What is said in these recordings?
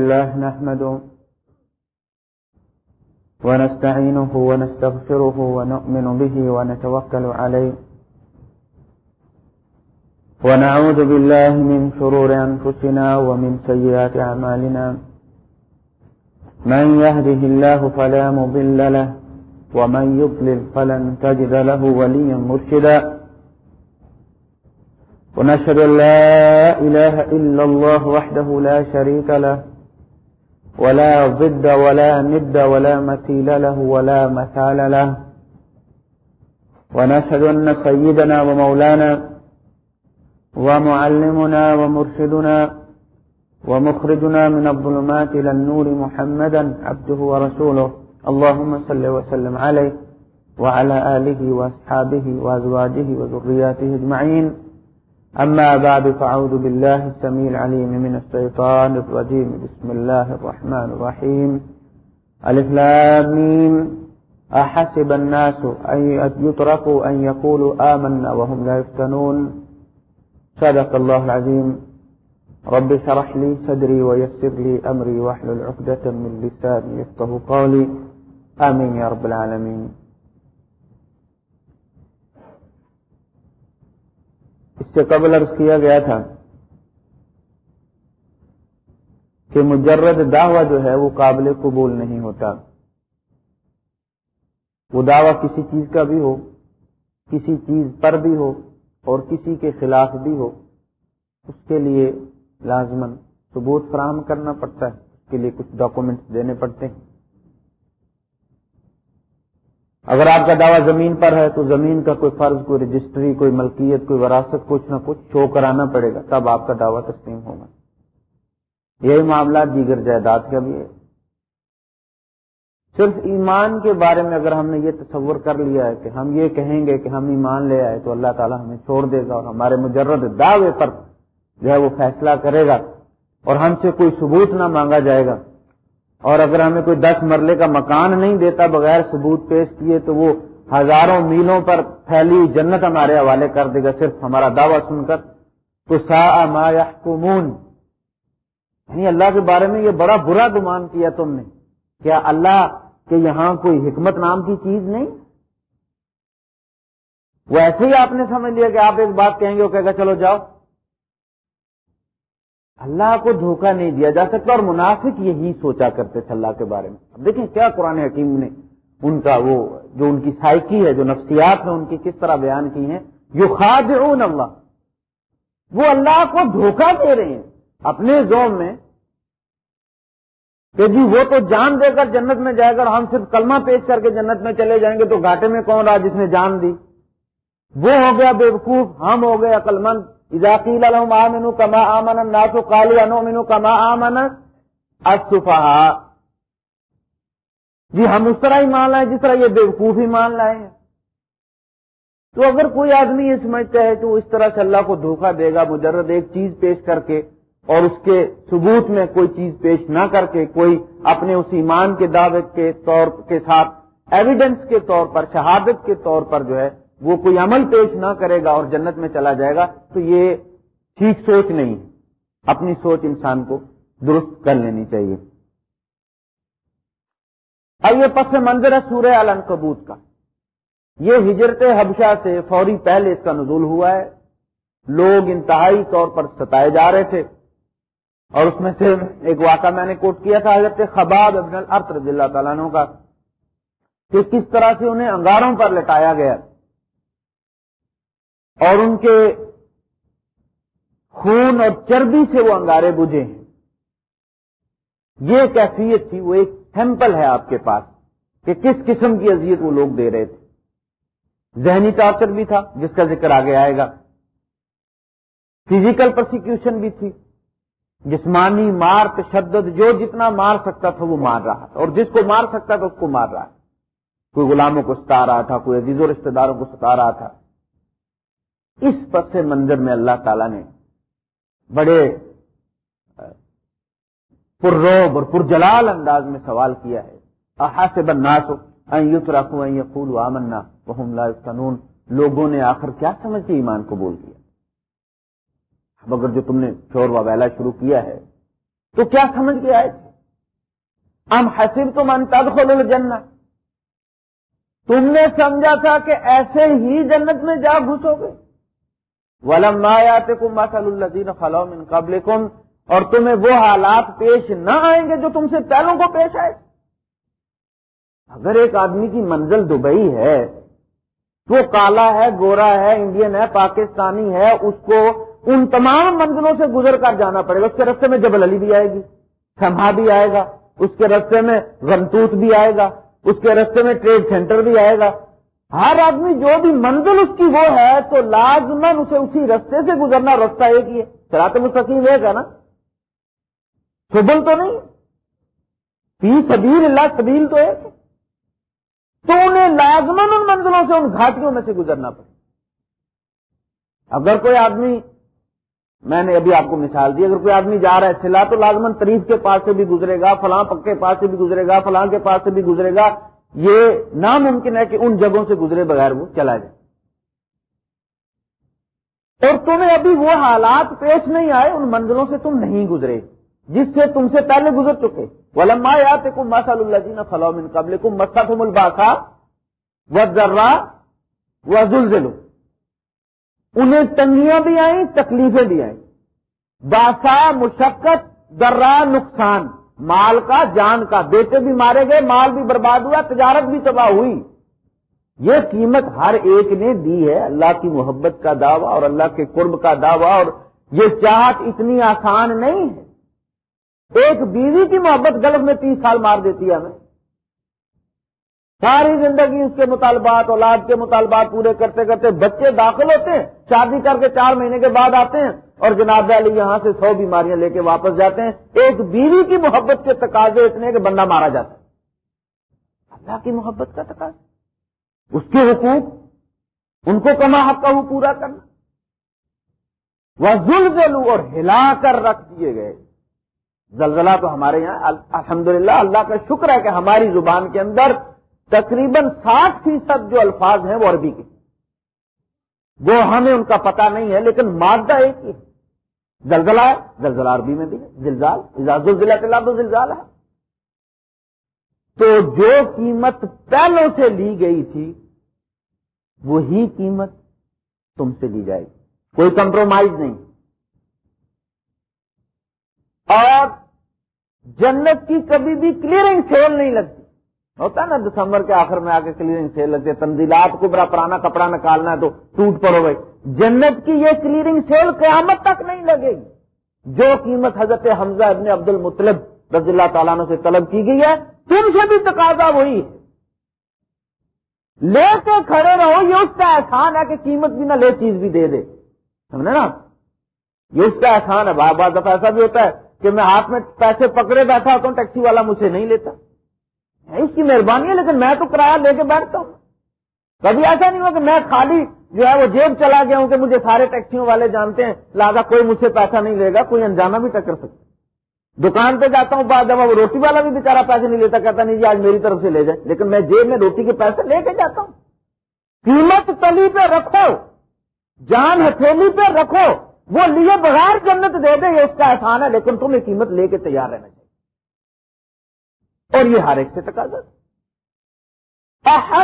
الله نحمده ونستعينه ونستغفره ونؤمن به ونتوكل عليه ونعوذ بالله من شرور أنفسنا ومن سيئات أعمالنا من يهده الله فلا مضل له ومن يضلل فلن تجد له وليا مرشدا ونشهد لا إله إلا الله وحده لا شريك له ولا ضد ولا ند ولا مثيل له ولا مثال له. ونشهد أن سيدنا ومولانا ومعلمنا ومرشدنا ومخرجنا من الظلمات إلى النور محمدا عبده ورسوله. اللهم صل وسلم عليه وعلى آله وأصحابه وأزواجه وذرياته أجمعين. أما بعد، فأعوذ بالله السميع العليم من الشيطان الرجيم. بسم الله الرحمن الرحيم. ألف لامين أحسب الناس أن يتركوا أن يقولوا آمنا وهم لا يفتنون. صدق الله العظيم. رب شرح لي صدري ويسر لي أمري واحلل عقدة من لساني يفقه قولي. آمين يا رب العالمين. سے قبل عرض کیا گیا تھا کہ مجرد دعویٰ جو ہے وہ قابل قبول نہیں ہوتا۔ وہ دعویٰ کسی چیز کا بھی ہو، کسی چیز پر بھی ہو اور کسی کے خلاف بھی ہو، اس کے لیے لازمن ثبوت فراہم کرنا پڑتا ہے، اس کے لیے کچھ ڈاکومنٹس دینے پڑتے ہیں۔ اگر آپ کا دعویٰ زمین پر ہے تو زمین کا کوئی فرض، کوئی رجسٹری، کوئی ملکیت، کوئی وراثت، کچھ نہ کچھ شو کرانا پڑے گا، تب آپ کا دعویٰ تسلیم ہوگا۔ یہی معاملات دیگر جائیداد کا بھی ہے۔ صرف ایمان کے بارے میں اگر ہم نے یہ تصور کر لیا ہے کہ ہم یہ کہیں گے کہ ہم ایمان لے آئے تو اللہ تعالیٰ ہمیں چھوڑ دے گا اور ہمارے مجرد دعوے پر جو ہے وہ فیصلہ کرے گا اور ہم سے کوئی ثبوت نہ مانگا جائے گا۔ اور اگر ہمیں کوئی دس مرلے کا مکان نہیں دیتا بغیر ثبوت پیش کیے تو وہ ہزاروں میلوں پر پھیلی جنت ہمارے حوالے کر دے گا، صرف ہمارا دعویٰ سن کر۔ تو سا ما یحکمون یعنی اللہ کے بارے میں یہ بڑا برا گمان کیا تم نے۔ کیا اللہ کے یہاں کوئی حکمت نام کی چیز نہیں؟ وہ ایسے ہی آپ نے سمجھ لیا کہ آپ ایک بات کہیں گے وہ کہے گا، چلو جاؤ۔ اللہ کو دھوکہ نہیں دیا جا سکتا اور منافق یہی سوچا کرتے تھے اللہ کے بارے میں۔ اب دیکھیں کیا قرآن حکیم نے ان کا وہ جو ان کی سائیکی ہے، جو نفسیات میں ان کی کس طرح بیان کی ہیں؟ جو خاد اللہ۔ وہ اللہ کو دھوکہ دے رہے ہیں۔ اپنے زوم میں کہ جی وہ تو جان دے کر جنت میں جائے گا اور ہم صرف کلمہ پیش کر کے جنت میں چلے جائیں گے تو گھاٹے میں کون رہا جس نے جان دی؟ وہ ہو گیا بے وقوف ہم ہو گئے عقل مند اضاقیل آمن کما آمن ناسو کالی انو کما آمن اصفا جی ہم اس طرح ہی مان لائیں جس طرح یہ بے وقوف ہی مان لائے ہیں۔ تو اگر کوئی آدمی یہ سمجھتا ہے کہ اس طرح سے اللہ کو دھوکہ دے گا، مجرد ایک چیز پیش کر کے اور اس کے ثبوت میں کوئی چیز پیش نہ کر کے کوئی اپنے اس ایمان کے دعوے کے طور کے ساتھ ایویڈنس کے طور پر، شہادت کے طور پر جو ہے وہ کوئی عمل پیش نہ کرے گا اور جنت میں چلا جائے گا، تو یہ ٹھیک سوچ نہیں۔ اپنی سوچ انسان کو درست کر لینی چاہیے۔ اب یہ پس منظر ہے سورہ علن کبوت کا۔ یہ ہجرت حبشہ سے فوری پہلے اس کا نزول ہوا ہے۔ لوگ انتہائی طور پر ستائے جا رہے تھے۔ اور اس میں سے ایک واقعہ میں نے کوٹ کیا تھا حضرت خباب ابن الارت رضی اللہ تعالیٰ عنہ کا کہ کس طرح سے انہیں انگاروں پر لٹایا گیا۔ اور ان کے خون اور چربی سے وہ انگارے بجھے ہیں۔ یہ کیفیت تھی، وہ ایک سیمپل ہے آپ کے پاس کہ کس قسم کی اذیت وہ لوگ دے رہے تھے۔ ذہنی ٹارچر بھی تھا، جس کا ذکر آگے آئے گا۔ فزیکل پرسیکیوشن بھی تھی۔ جسمانی مار، تشدد، جو جتنا مار سکتا تھا وہ مار رہا تھا۔ اور جس کو مار سکتا تھا اس کو مار رہا ہے۔ کوئی غلاموں کو ستا رہا تھا، کوئی عزیز و رشتے داروں کو ستا رہا تھا۔ اس پس منظر میں اللہ تعالی نے بڑے پرروب اور پرجلال انداز میں سوال کیا ہے۔ احا سے بنناس یوت رکھوں پھول آمنا وہ قانون لوگوں نے آخر کیا سمجھ کے ایمان قبول کیا؟ اب اگر جو تم نے شور و شروع کیا ہے، تو کیا سمجھ کے آئے؟ تھے ہم حسب تو من تب جنت تم نے سمجھا تھا کہ ایسے ہی جنت میں جا گھسو گے۔ ولم مسل الدین فلوم ان قبل اور تمہیں وہ حالات پیش نہ آئیں گے جو تم سے پہلوں کو پیش آئے۔ اگر ایک آدمی کی منزل دبئی ہے تو کالا ہے، گورا ہے، انڈین ہے، پاکستانی ہے، اس کو ان تمام منزلوں سے گزر کر جانا پڑے گا۔ اس کے رستے میں جبل علی بھی آئے گی سما بھی آئے گا۔ اس کے رستے میں غنتوت بھی آئے گا۔ اس کے رستے میں ٹریڈ سینٹر بھی آئے گا۔ ہر آدمی جو بھی منزل اس کی وہ ہے تو لازمن اسے اسی رستے سے گزرنا رستہ ایک ہی ہے۔ چلاتے مستقیم ایک ہے نا۔ سبل تو نہیں۔ پی سبیل اللہ سبیل تو ایک تو انہیں لازمن ان منزلوں سے، ان گھاٹیوں میں سے گزرنا پڑے۔ اگر کوئی آدمی، میں نے ابھی آپ کو مثال دی، اگر کوئی آدمی جا رہا ہے سلا تو لازمن تریف کے پاس سے بھی گزرے گا، فلاں پک کے پاس سے بھی گزرے گا، فلاں کے پاس سے بھی گزرے گا۔ یہ ناممکن ہے کہ ان جگہوں سے گزرے بغیر وہ چلا جائے۔ اور تمہیں ابھی وہ حالات پیش نہیں آئے، ان منزلوں سے تم نہیں گزرے، جس سے تم سے پہلے گزر چکے۔ ولما یات کم مسل اللہ جین فلوم قبل کم مسف الباسا و ذرا و زلزلو انہیں تنگیاں بھی آئیں، تکلیفیں بھی آئیں۔ باسا، مشقت درا نقصان۔ مال کا جان کا، بیٹے بھی مارے گئے، مال بھی برباد ہوا، تجارت بھی تباہ ہوئی۔ یہ قیمت ہر ایک نے دی ہے، اللہ کی محبت کا دعویٰ اور اللہ کے قرب کا دعویٰ، اور یہ چاہت اتنی آسان نہیں ہے۔ ایک بیوی کی محبت گلف میں تیس سال مار دیتی ہے ہمیں۔ ساری زندگی اس کے مطالبات، اولاد کے مطالبات پورے کرتے کرتے بچے داخل ہوتے ہیں، شادی کر کے چار مہینے کے بعد آتے ہیں اور جناب علی یہاں سے سو بیماریاں لے کے واپس جاتے ہیں۔ ایک بیوی کی محبت کے تقاضے اتنے کہ بندہ مارا جاتا ہے۔ اللہ کی محبت کا تقاضا۔ اس کے حقوق، ان کو کما حق کا وہ پورا کرنا۔ وہ زلزلو اور ہلا کر رکھ دیے گئے۔ زلزلہ تو ہمارے یہاں، الحمدللہ، اللہ کا شکر ہے کہ ہماری زبان کے اندر تقریباً ساٹھ فیصد جو الفاظ ہیں وہ عربی کے۔ وہ ہمیں ان کا پتہ نہیں ہے، لیکن مادہ ایک ہی زلزلہ ہے، زلزلہ عربی میں بھی ہے۔ زلزال اجاز الزلہ کے تو زلزال ہے۔ تو جو قیمت پہلوں سے لی گئی تھی، وہی قیمت تم سے لی جائے گی۔ کوئی کمپرومائز نہیں۔ اور جنت کی کبھی بھی کلیئرنگ سیل نہیں لگتی۔ ہوتا ہے نا دسمبر کے آخر میں آ کے کلیئرنگ سیل لگتی ہے تنزیلات کو بڑا پرانا کپڑا نکالنا ہے تو ٹوٹ پڑو گئی جنت کی یہ کلیئرنگ سیل قیامت تک نہیں لگے گی۔ جو قیمت حضرت حمزہ ابن عبد المطلب رضی اللہ تعالیٰ سے طلب کی گئی ہے، تم سے بھی تقاضا وہی ہے۔ لے کے کھڑے رہو، یہ اس کا احسان ہے کہ قیمت بھی نہ لے، چیز بھی دے دے۔ سمجھے نا؟ یہ اس کا احسان ہے۔ بار بار دفعہ ایسا بھی ہوتا ہے کہ میں ہاتھ میں پیسے پکڑے بیٹھا ہوتا ہوں ٹیکسی والا مجھے نہیں لیتا۔ اس کی مہربانی ہے، لیکن میں تو کرایہ لے کے بیٹھتا ہوں۔ کبھی ایسا نہیں ہوا کہ میں خالی جو ہے وہ جیب چلا گیا ہوں کہ مجھے سارے ٹیکسیوں والے جانتے ہیں، لہٰذا کوئی مجھ سے پیسہ نہیں لے گا، کوئی انجانا بھی ٹکر سکتا دکان پہ جاتا ہوں بعد جب وہ روٹی والا بھی بےچارا پیسے نہیں لیتا، کہتا نہیں جی آج میری طرف سے لے جائے۔ لیکن میں جیب میں روٹی کے پیسے لے کے جاتا ہوں۔ قیمت تلی پہ رکھو، جان ہتھیلی پہ رکھو، وہ لیے بغیر جنت دے دے، یہ اس کا احسان ہے، لیکن تمہیں قیمت لے کے تیار رہنا چاہیے۔ اور یہ ہر ایک سے تقاضا۔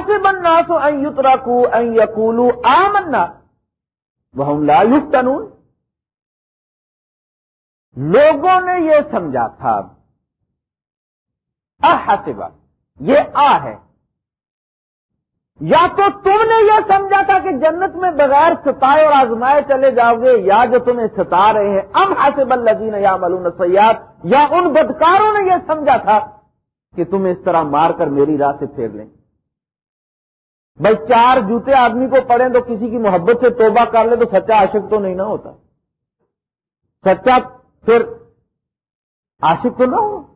سے بننا سو ایت رکھو یقولو آ منا وہ لا تنون لوگوں نے یہ سمجھا تھا۔ احسبا یہ آ ہے۔ یا تو تم نے یہ سمجھا تھا کہ جنت میں بغیر ستائے اور آزمائے چلے جاؤ گے، یا جو تمہیں ستا رہے ہیں۔ ام حاصب الزین یا ملون سیاد یا ان بدکاروں نے یہ سمجھا تھا۔ کہ تم اس طرح مار کر میری راہ سے پھیر لیں۔ بھائی چار جوتے آدمی کو پڑھیں تو کسی کی محبت سے توبہ کر لے تو سچا عاشق تو نہیں نہ ہوتا۔ سچا پھر عاشق تو نہ ہو۔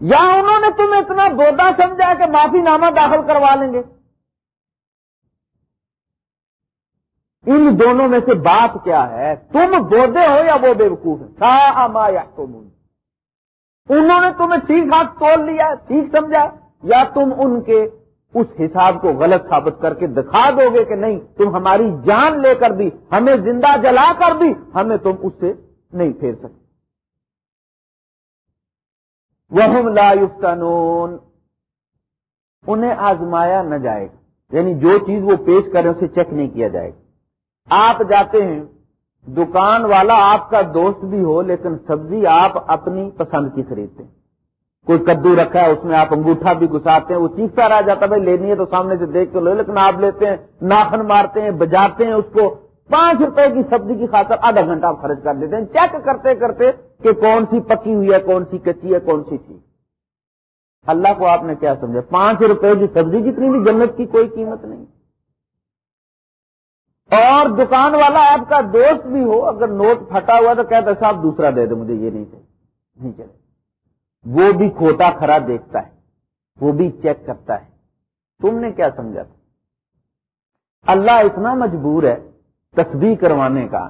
یا انہوں نے تمہیں اتنا بودا سمجھا کہ معافی نامہ داخل کروا لیں گے۔ ان دونوں میں سے بات کیا ہے؟ تم بودے ہو یا وہ بے وقوف ہے یا تم انہوں نے تمہیں ٹھیک ہاتھ توڑ لیا ٹھیک سمجھا یا تم ان کے اس حساب کو غلط ثابت کر کے دکھا دو گے کہ نہیں، تم ہماری جان لے کر بھی، ہمیں زندہ جلا کر بھی ہمیں تم اس سے نہیں پھیر سکتے۔ وہ لا یفتنون انہیں آزمایا نہ جائے گا۔ یعنی جو چیز وہ پیش کرے اسے چیک نہیں کیا جائے گا۔ آپ جاتے ہیں دکان والا آپ کا دوست بھی ہو لیکن سبزی آپ اپنی پسند کی خریدتے ہیں۔ کوئی کدو رکھا ہے، اس میں آپ انگوٹھا بھی گساتے ہیں، وہ چیختا رہ جاتا بھائی لینی ہے تو سامنے سے دیکھ کے لو۔ لیکن آپ لیتے ہیں، ناخن مارتے ہیں، بجاتے ہیں اس کو۔ پانچ روپے کی سبزی کی خاطر آدھا گھنٹہ آپ خرچ کر دیتے ہیں۔ چیک کرتے کرتے کہ کون سی پکی ہوئی ہے، کون سی کچی ہے، کون سی چیز۔ اللہ کو آپ نے کیا سمجھا؟ پانچ روپے کی سبزی جتنی بھی جنت کی کوئی قیمت نہیں۔ اور دکان والا آپ کا دوست بھی ہو، اگر نوٹ پھٹا ہوا تو کہتا صاحب دوسرا دے دو مجھے یہ نہیں چاہیے، نہیں چلے وہ بھی کھوٹا کھرا دیکھتا ہے، وہ بھی چیک کرتا ہے۔ تم نے کیا سمجھا تھا؟ اللہ اتنا مجبور ہے تصویر کروانے کا،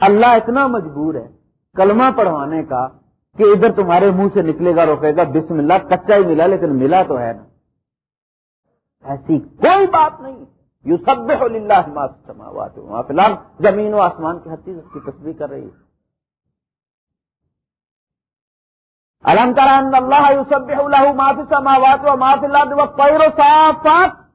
اللہ اتنا مجبور ہے کلمہ پڑھوانے کا کہ ادھر تمہارے منہ سے نکلے گا روکے گا، بسم اللہ، کچا ہی ملا، لیکن ملا تو ہے نا۔ ایسی کوئی بات نہیں۔ یو سب اللہ فی الحال زمین و آسمان کی حقیقت اس کی تصویر کر رہی ہے۔ الحمد اللہ یوسب اللہ معافی سماوات و معافی اللہ پیر و صافات؟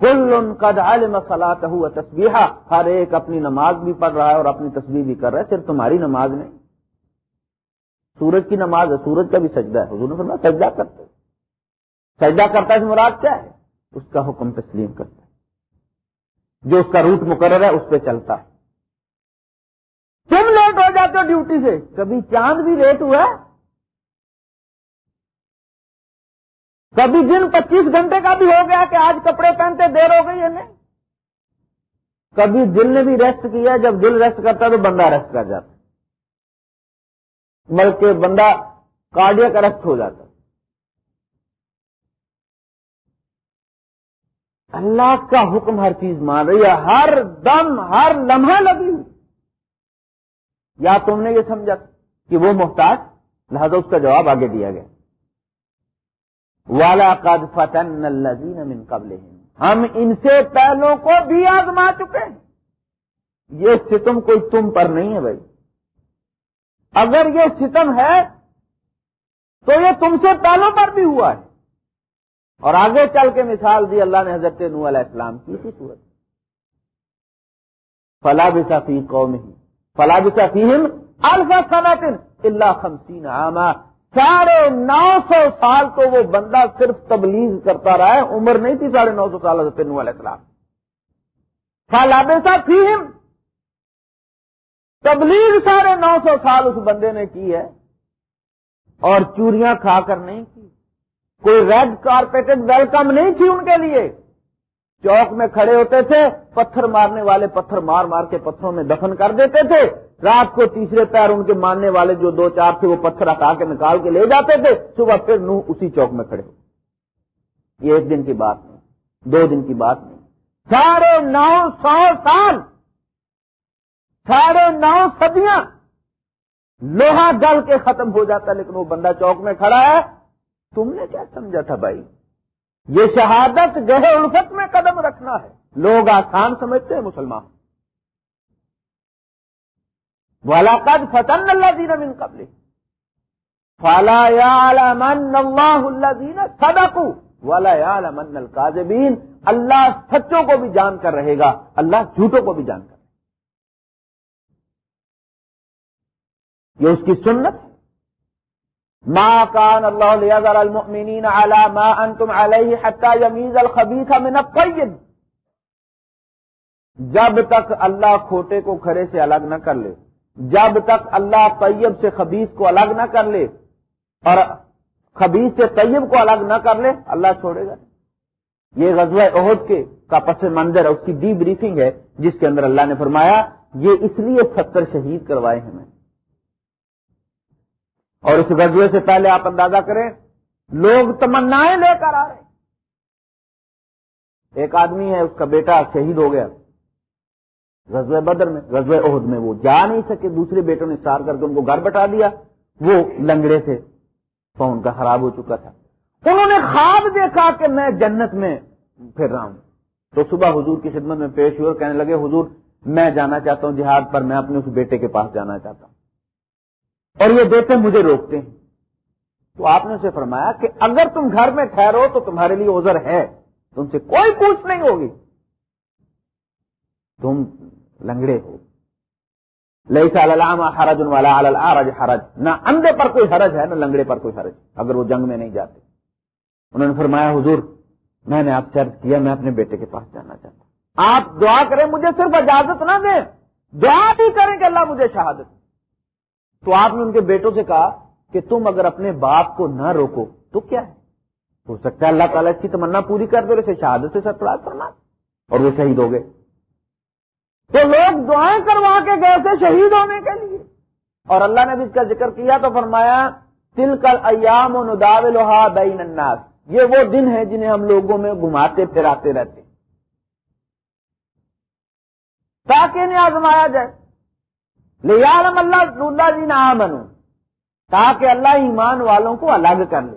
کل ان کا علم صلاح ہوا تصویرہ ہر ایک اپنی نماز بھی پڑھ رہا ہے اور اپنی تصویر بھی کر رہا ہے، صرف تمہاری نماز نہیں۔ سورج کی نماز ہے، سورج کا بھی سجدہ ہے۔ حضور نے فرمایا، سجدہ کرتے سجدہ کرتا ہے مراد کیا ہے؟ اس کا حکم تسلیم کرتا ہے۔ جو اس کا روٹ مقرر ہے اس پہ چلتا ہے۔ تم لیٹ ہو جاتے ہو ڈیوٹی سے۔ کبھی چاند بھی لیٹ ہوا کبھی دن پچیس گھنٹے کا بھی ہو گیا کہ آج کپڑے پہنتے، دیر ہو گئی انہیں۔ کبھی دل نے بھی ریسٹ کیا جب دل ریسٹ کرتا تو بندہ ریسٹ کر جاتا بلکہ بندہ کارڈیا ریسٹ ہو جاتا اللہ کا حکم ہر چیز مان رہی ہے، ہر دم، ہر لمحہ لگی یا تم نے یہ سمجھا کہ وہ محتاج؟ لہذا اس کا جواب آگے دیا گیا۔ والا قد فتن من قبل ہم ان سے پہلوں کو بھی آزما چکے ہیں۔ یہ ستم کوئی تم پر نہیں ہے بھائی۔ اگر یہ ستم ہے، تو یہ تم سے پہلوں پر بھی ہوا ہے۔ اور آگے چل کے مثال دی اللہ نے حضرت نو علیہ السلام کی تھی صورت فلا بھی قوم ہی فلا بھی الفا صنعت اللہ خمسین عامہ ساڑھے نو سو سال تو وہ بندہ صرف تبلیغ کرتا رہا ہے، عمر نہیں تھی ساڑھے نو سو سال حضرت نو علیہ السلام۔ فالاب صاحب تبلیغ ساڑھے نو سو سال اس بندے نے کی ہے اور چوریاں کھا کر نہیں کی۔ کوئی ریڈ کارپیٹڈ ویلکم نہیں تھی ان کے لیے۔ چوک میں کھڑے ہوتے تھے، پتھر مارنے والے پتھر مار مار کے پتھروں میں دفن کر دیتے تھے۔ رات کو تیسرے پیر ان کے ماننے والے جو دو چار تھے، وہ پتھر ہٹا کے نکال کے لے جاتے تھے۔ صبح پھر نو اسی چوک میں کھڑے ہو یہ ایک دن کی بات نہیں، دو دن کی بات نہیں۔ ساڑھے نو سو سال، ساڑھے نو سدیاں لوہا گل کے ختم ہو جاتا لیکن وہ بندہ چوک میں کھڑا ہے۔ تم نے کیا سمجھا تھا بھائی؟ یہ شہادت گہے الفت میں قدم رکھنا ہے۔ لوگ آسان سمجھتے ہیں مسلمان۔ والا قد فتن اللہ دین من قبل فالا یا اللہ اللہ دین والا من القاذبین اللہ سچوں کو بھی جان کر رہے گا۔ اللہ جھوٹوں کو بھی جان کر رہے گا۔ یہ اس کی سنت ہے۔ ما كان الله ليذر المؤمنين على ما انتم عليه حتى يميز الخبيث من الطيب. جب تک اللہ کھوٹے کو کھڑے سے الگ نہ کر لے، جب تک اللہ طیب سے خبیص کو الگ نہ کر لے اور خبیص سے طیب کو الگ نہ کر لے، اللہ چھوڑے گا۔ یہ غزوہ عہد کے کا پس منظر اس کی ڈی بریفنگ ہے، جس کے اندر اللہ نے فرمایا، یہ اس لیے ستر شہید کروائے ہیں میں۔ اور اس غزوے سے پہلے آپ اندازہ کریں، لوگ تمنائیں لے کر آ رہے ایک آدمی ہے، اس کا بیٹا شہید ہو گیا۔ غزوہ بدر میں، غزوہ عہد میں، وہ جا نہیں سکے۔ دوسرے بیٹوں نے سار کر کے ان کو گھر بٹا دیا۔ وہ لنگڑے تھے فون کا خراب ہو چکا تھا۔ انہوں نے خواب دیکھا کہ میں جنت میں پھر رہا ہوں۔ تو صبح حضور کی خدمت میں پیش ہوئے کہنے لگے، حضور، میں جانا چاہتا ہوں جہاد پر، میں اپنے اس بیٹے کے پاس جانا چاہتا ہوں۔ اور یہ دیتے مجھے روکتے ہیں۔ تو آپ نے اسے فرمایا کہ اگر تم گھر میں ٹھہرو تو تمہارے لیے ازر ہے، تم سے کوئی پوچھ نہیں ہوگی۔ تم لنگڑے ہو۔ لئی سال حرج والا حرج حرج۔ نہ اندھے پر کوئی حرج ہے، نہ لنگڑے پر کوئی حرج۔ اگر وہ جنگ میں نہیں جاتے۔ انہوں نے فرمایا، حضور، میں نے آپ سے کیا، میں اپنے بیٹے کے پاس جانا چاہتا ہوں۔ آپ دعا کریں، مجھے صرف اجازت نہ دیں۔ دعا بھی کریں کہ اللہ مجھے شہادت تو آپ نے ان کے بیٹوں سے کہا کہ تم اگر اپنے باپ کو نہ روکو تو کیا ہے؟ ہو سکتا ہے اللہ تعالیٰ اس کی تمنا پوری کر دو اسے شہادت سے سرفراز کرنا اور وہ شہید ہو گئے۔ تو لوگ دعائیں کروا کے گئے تھے شہید ہونے کے لیے۔ اور اللہ نے بھی اس کا ذکر کیا تو فرمایا تل کل ایام و نداو بین الناس۔ یہ وہ دن ہے جنہیں ہم لوگوں میں گھماتے پھراتے رہتے تاکہ انہیں آزمایا جائے۔ لیالم اللہ اللہ جی نہ بنو تاکہ اللہ ایمان والوں کو الگ کر لے۔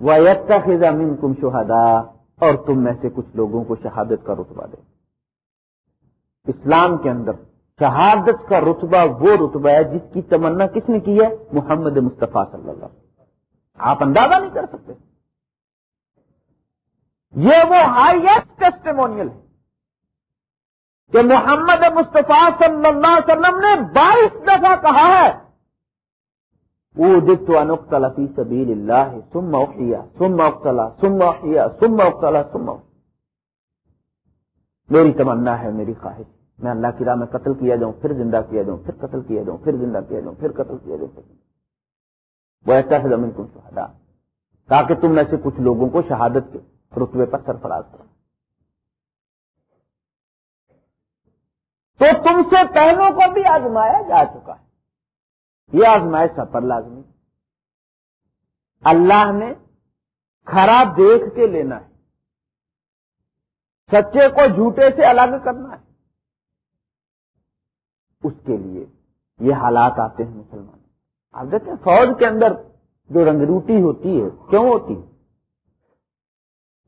وہ خزا من کم شہدا اور تم میں سے کچھ لوگوں کو شہادت کا رتبہ دے۔ اسلام کے اندر شہادت کا رتبہ وہ رتبہ ہے جس کی تمنا کس نے کی ہے؟ محمد مصطفیٰ صلی اللہ علیہ وسلم۔ آپ اندازہ نہیں کر سکتے۔ یہ وہ ہائیسٹ ٹیسٹمونیل ہے۔ کہ محمد مصطفیٰ صلی اللہ علیہ وسلم نے بائیس دفعہ کہا ہے وہ دکھ انختلا فی سبیل اللہ سم اوقیا سم اوقلا سم اوقیا سم اوقلا سم میری تمنا ہے، میری خواہش، میں اللہ کی راہ میں قتل کیا جاؤں، پھر زندہ کیا جاؤں، پھر قتل کیا جاؤں، پھر زندہ کیا جاؤں، پھر قتل کیا جاؤں۔ وہ ایسا ہے زمین کو شہدا تاکہ تم میں سے کچھ لوگوں کو شہادت کے رتبے پر سرفراز کرو تو تم سے پہلوں کو بھی آزمایا جا چکا ہے۔ یہ آزمائش سب پر لازمی۔ اللہ نے کھرا دیکھ کے لینا ہے۔ سچے کو جھوٹے سے الگ کرنا ہے۔ اس کے لیے یہ حالات آتے ہیں مسلمان آپ دیکھیں فوج کے اندر جو رنگروٹی ہوتی ہے، کیوں ہوتی ہے؟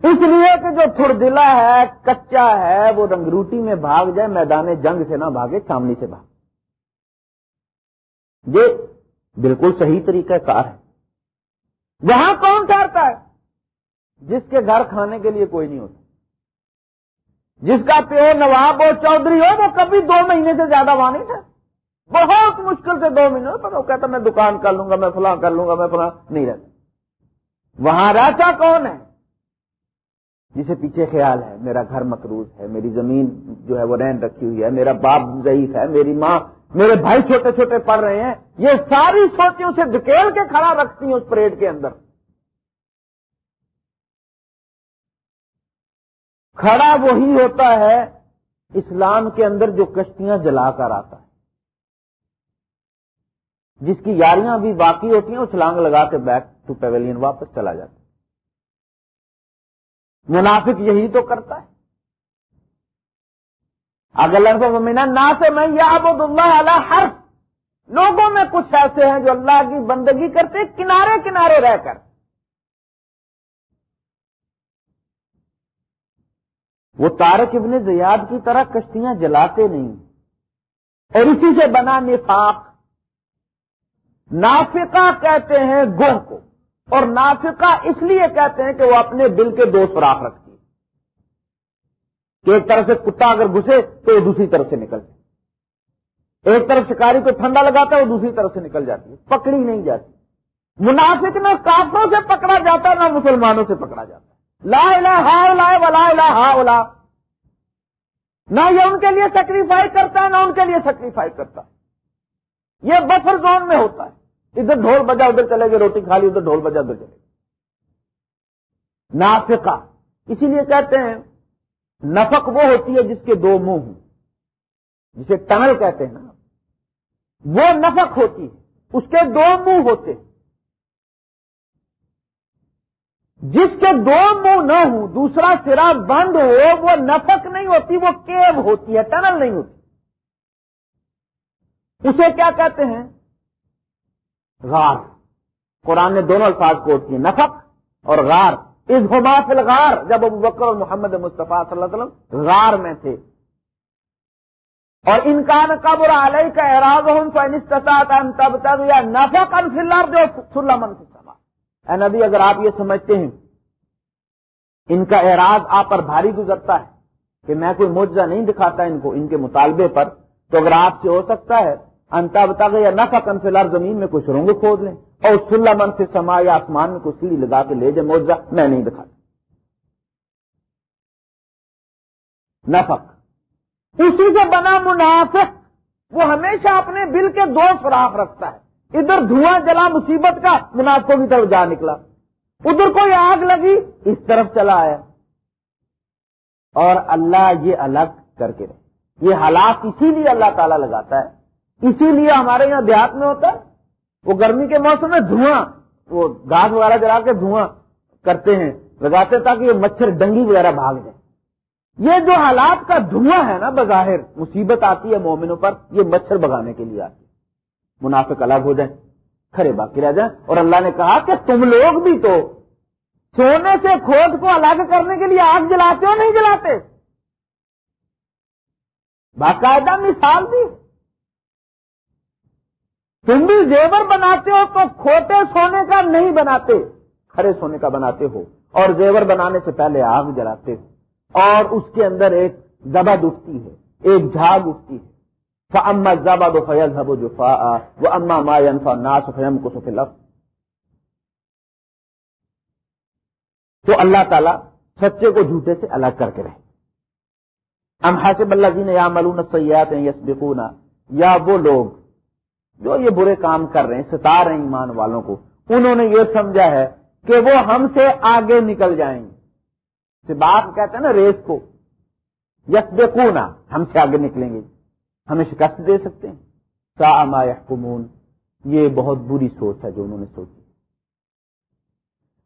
اس لیے کہ جو تھڑ دلا ہے، کچا ہے، وہ رنگروٹی میں بھاگ جائے، میدان جنگ سے نہ بھاگے، سامنے سے بھاگ۔ یہ بالکل صحیح طریقہ کار ہے۔ وہاں کون ٹھہرتا ہے؟ جس کے گھر کھانے کے لیے کوئی نہیں ہوتا۔ جس کا پیو نواب ہو چودھری ہو، وہ کبھی دو مہینے سے زیادہ وہاں نہیں تھا۔ بہت مشکل سے دو مہینے پر وہ کہتا میں دکان کر لوں گا، میں فلاں کر لوں گا، میں فلاں نہیں رہتا۔ وہاں رہتا کون ہے؟ جسے پیچھے خیال ہے، میرا گھر مقروض ہے، میری زمین جو ہے وہ رین رکھی ہوئی ہے، میرا باپ ضعیف ہے، میری ماں، میرے بھائی چھوٹے چھوٹے پڑھ رہے ہیں، یہ ساری سوچیں اسے دھکیل کے کھڑا رکھتی ہیں اس پریڈ کے اندر۔ کھڑا وہی ہوتا ہے اسلام کے اندر جو کشتیاں جلا کر آتا ہے۔ جس کی یاریاں بھی باقی ہوتی ہیں، وہ چھلانگ لگا کے بیک ٹو پیویلین واپس چلا جاتا ہے۔ منافق یہی تو کرتا ہے۔ اگر لڑکوں مینا نہ سے میں یہ اللہ علیہ ہر لوگوں میں کچھ ایسے ہیں جو اللہ کی بندگی کرتے، کنارے کنارے رہ کر۔ وہ تارک ابن زیاد کی طرح کشتیاں جلاتے نہیں۔ اور اسی سے بنا نفاق۔ نافقہ کہتے ہیں گوہ کو۔ اور نافقہ اس لیے کہتے ہیں کہ وہ اپنے دل کے دو سوراخ رکھتی ہے۔ کہ ایک طرف سے کتا اگر گھسے تو وہ دوسری طرف سے نکلتے ایک طرف شکاری کو ٹھنڈا لگاتا ہے وہ دوسری طرف سے نکل جاتی ہے۔ پکڑی نہیں جاتی۔ منافق نہ کافروں سے پکڑا جاتا ہے، نہ مسلمانوں سے پکڑا جاتا ہے۔ لا الہ لا ولا الہ الا نہ یہ ان کے لیے سیکریفائی کرتا ہے، نہ ان کے لیے سیکریفائی کرتا ہے۔ یہ بفر زون میں ہوتا ہے۔ ادھر ڈھول بجا، ادھر چلے گئے، روٹی کھا لی، ادھر ڈھول بجا، ادھر چلے گئے۔ نافقہ، اسی لیے کہتے ہیں، نفق وہ ہوتی ہے جس کے دو منہ ہوں۔ جسے ٹنل کہتے ہیں نا۔ وہ نفق ہوتی ہے، اس کے دو منہ ہوتے ہیں۔ جس کے دو منہ نہ ہوں، دوسرا سرا بند ہو، وہ نفق نہیں ہوتی، وہ کیب ہوتی ہے، ٹنل نہیں ہوتی۔ اسے کیا کہتے ہیں؟ غار۔ قرآن نے دونوں الفاظ کو ہوتی ہیں نفق اور غار۔ اس ہوما فل غار جب ابو بکر اور محمد مصطفیٰ صلی اللہ علیہ وسلم غار میں تھے۔ اور انکان قبر علیہ کا اعراض ہوں تب تک یا نفع کن جو سلمن کی سما اے نبی، اگر آپ یہ سمجھتے ہیں، ان کا اعراض آپ پر بھاری گزرتا ہے کہ میں کوئی موجہ نہیں دکھاتا ان کو، ان کے مطالبے پر، تو اگر آپ سے ہو سکتا ہے انتب تک یا نفع کن زمین میں کوئی سرنگ کھود لیں، اور سلح من سے سما یا آسمان میں کوئی سیڑھی لگا کے لے جائے موجہ میں نہیں دکھاتا۔ نفق۔ اسی سے بنا منافق، وہ ہمیشہ اپنے دل کے دو فراخ رکھتا ہے۔ ادھر دھواں جلا مصیبت کا، منافقوں کی طرف جا نکلا۔ ادھر کوئی آگ لگی، اس طرف چلا آیا۔ اور اللہ یہ الگ کر کے رہے۔ یہ حالات اسی لیے اللہ تعالیٰ لگاتا ہے۔ اسی لیے ہمارے یہاں دیہات میں ہوتا ہے، وہ گرمی کے موسم میں دھواں، وہ گاس وغیرہ جلا کے دھواں کرتے ہیں، لگاتے تاکہ یہ مچھر ڈنگی وغیرہ بھاگ جائے یہ جو حالات کا دھواں ہے نا بظاہر، مصیبت آتی ہے مومنوں پر، یہ مچھر بگانے کے لیے آتی ہے۔ منافق الگ ہو جائیں، کھڑے باقی رہ جائیں۔ اور اللہ نے کہا کہ تم لوگ بھی تو سونے سے کھود کو الگ کرنے کے لیے آگ جلاتے ہو، نہیں جلاتے؟ باقاعدہ مثال بھی۔ تم بھی زیور بناتے ہو تو کھوٹے سونے کا نہیں بناتے، کھڑے سونے کا بناتے ہو، اور زیور بنانے سے پہلے آگ جلاتے ہو، اور اس کے اندر ایک زبد اٹھتی ہے، ایک جھاگ اٹھتی ہے۔ اما زبا دو فیض حب جو وہ اما ما انفا ناس فیم کو سفل تو اللہ تعالیٰ سچے کو جھوٹے سے الگ کر کے رہے۔ ام حاصب اللہ جی نے یا ملون سیات ہیں یس یا وہ لوگ جو یہ برے کام کر رہے ہیں، ستا رہے ہیں ایمان والوں کو، انہوں نے یہ سمجھا ہے کہ وہ ہم سے آگے نکل جائیں۔ گے سے بات کہتے ہیں نا، ریس کو۔ یس دیکھونا ہم سے آگے نکلیں گے۔ ہمیں شکست دے سکتے ہیں۔ سا ما یحکمون، یہ بہت بری سوچ ہے جو انہوں نے سوچی۔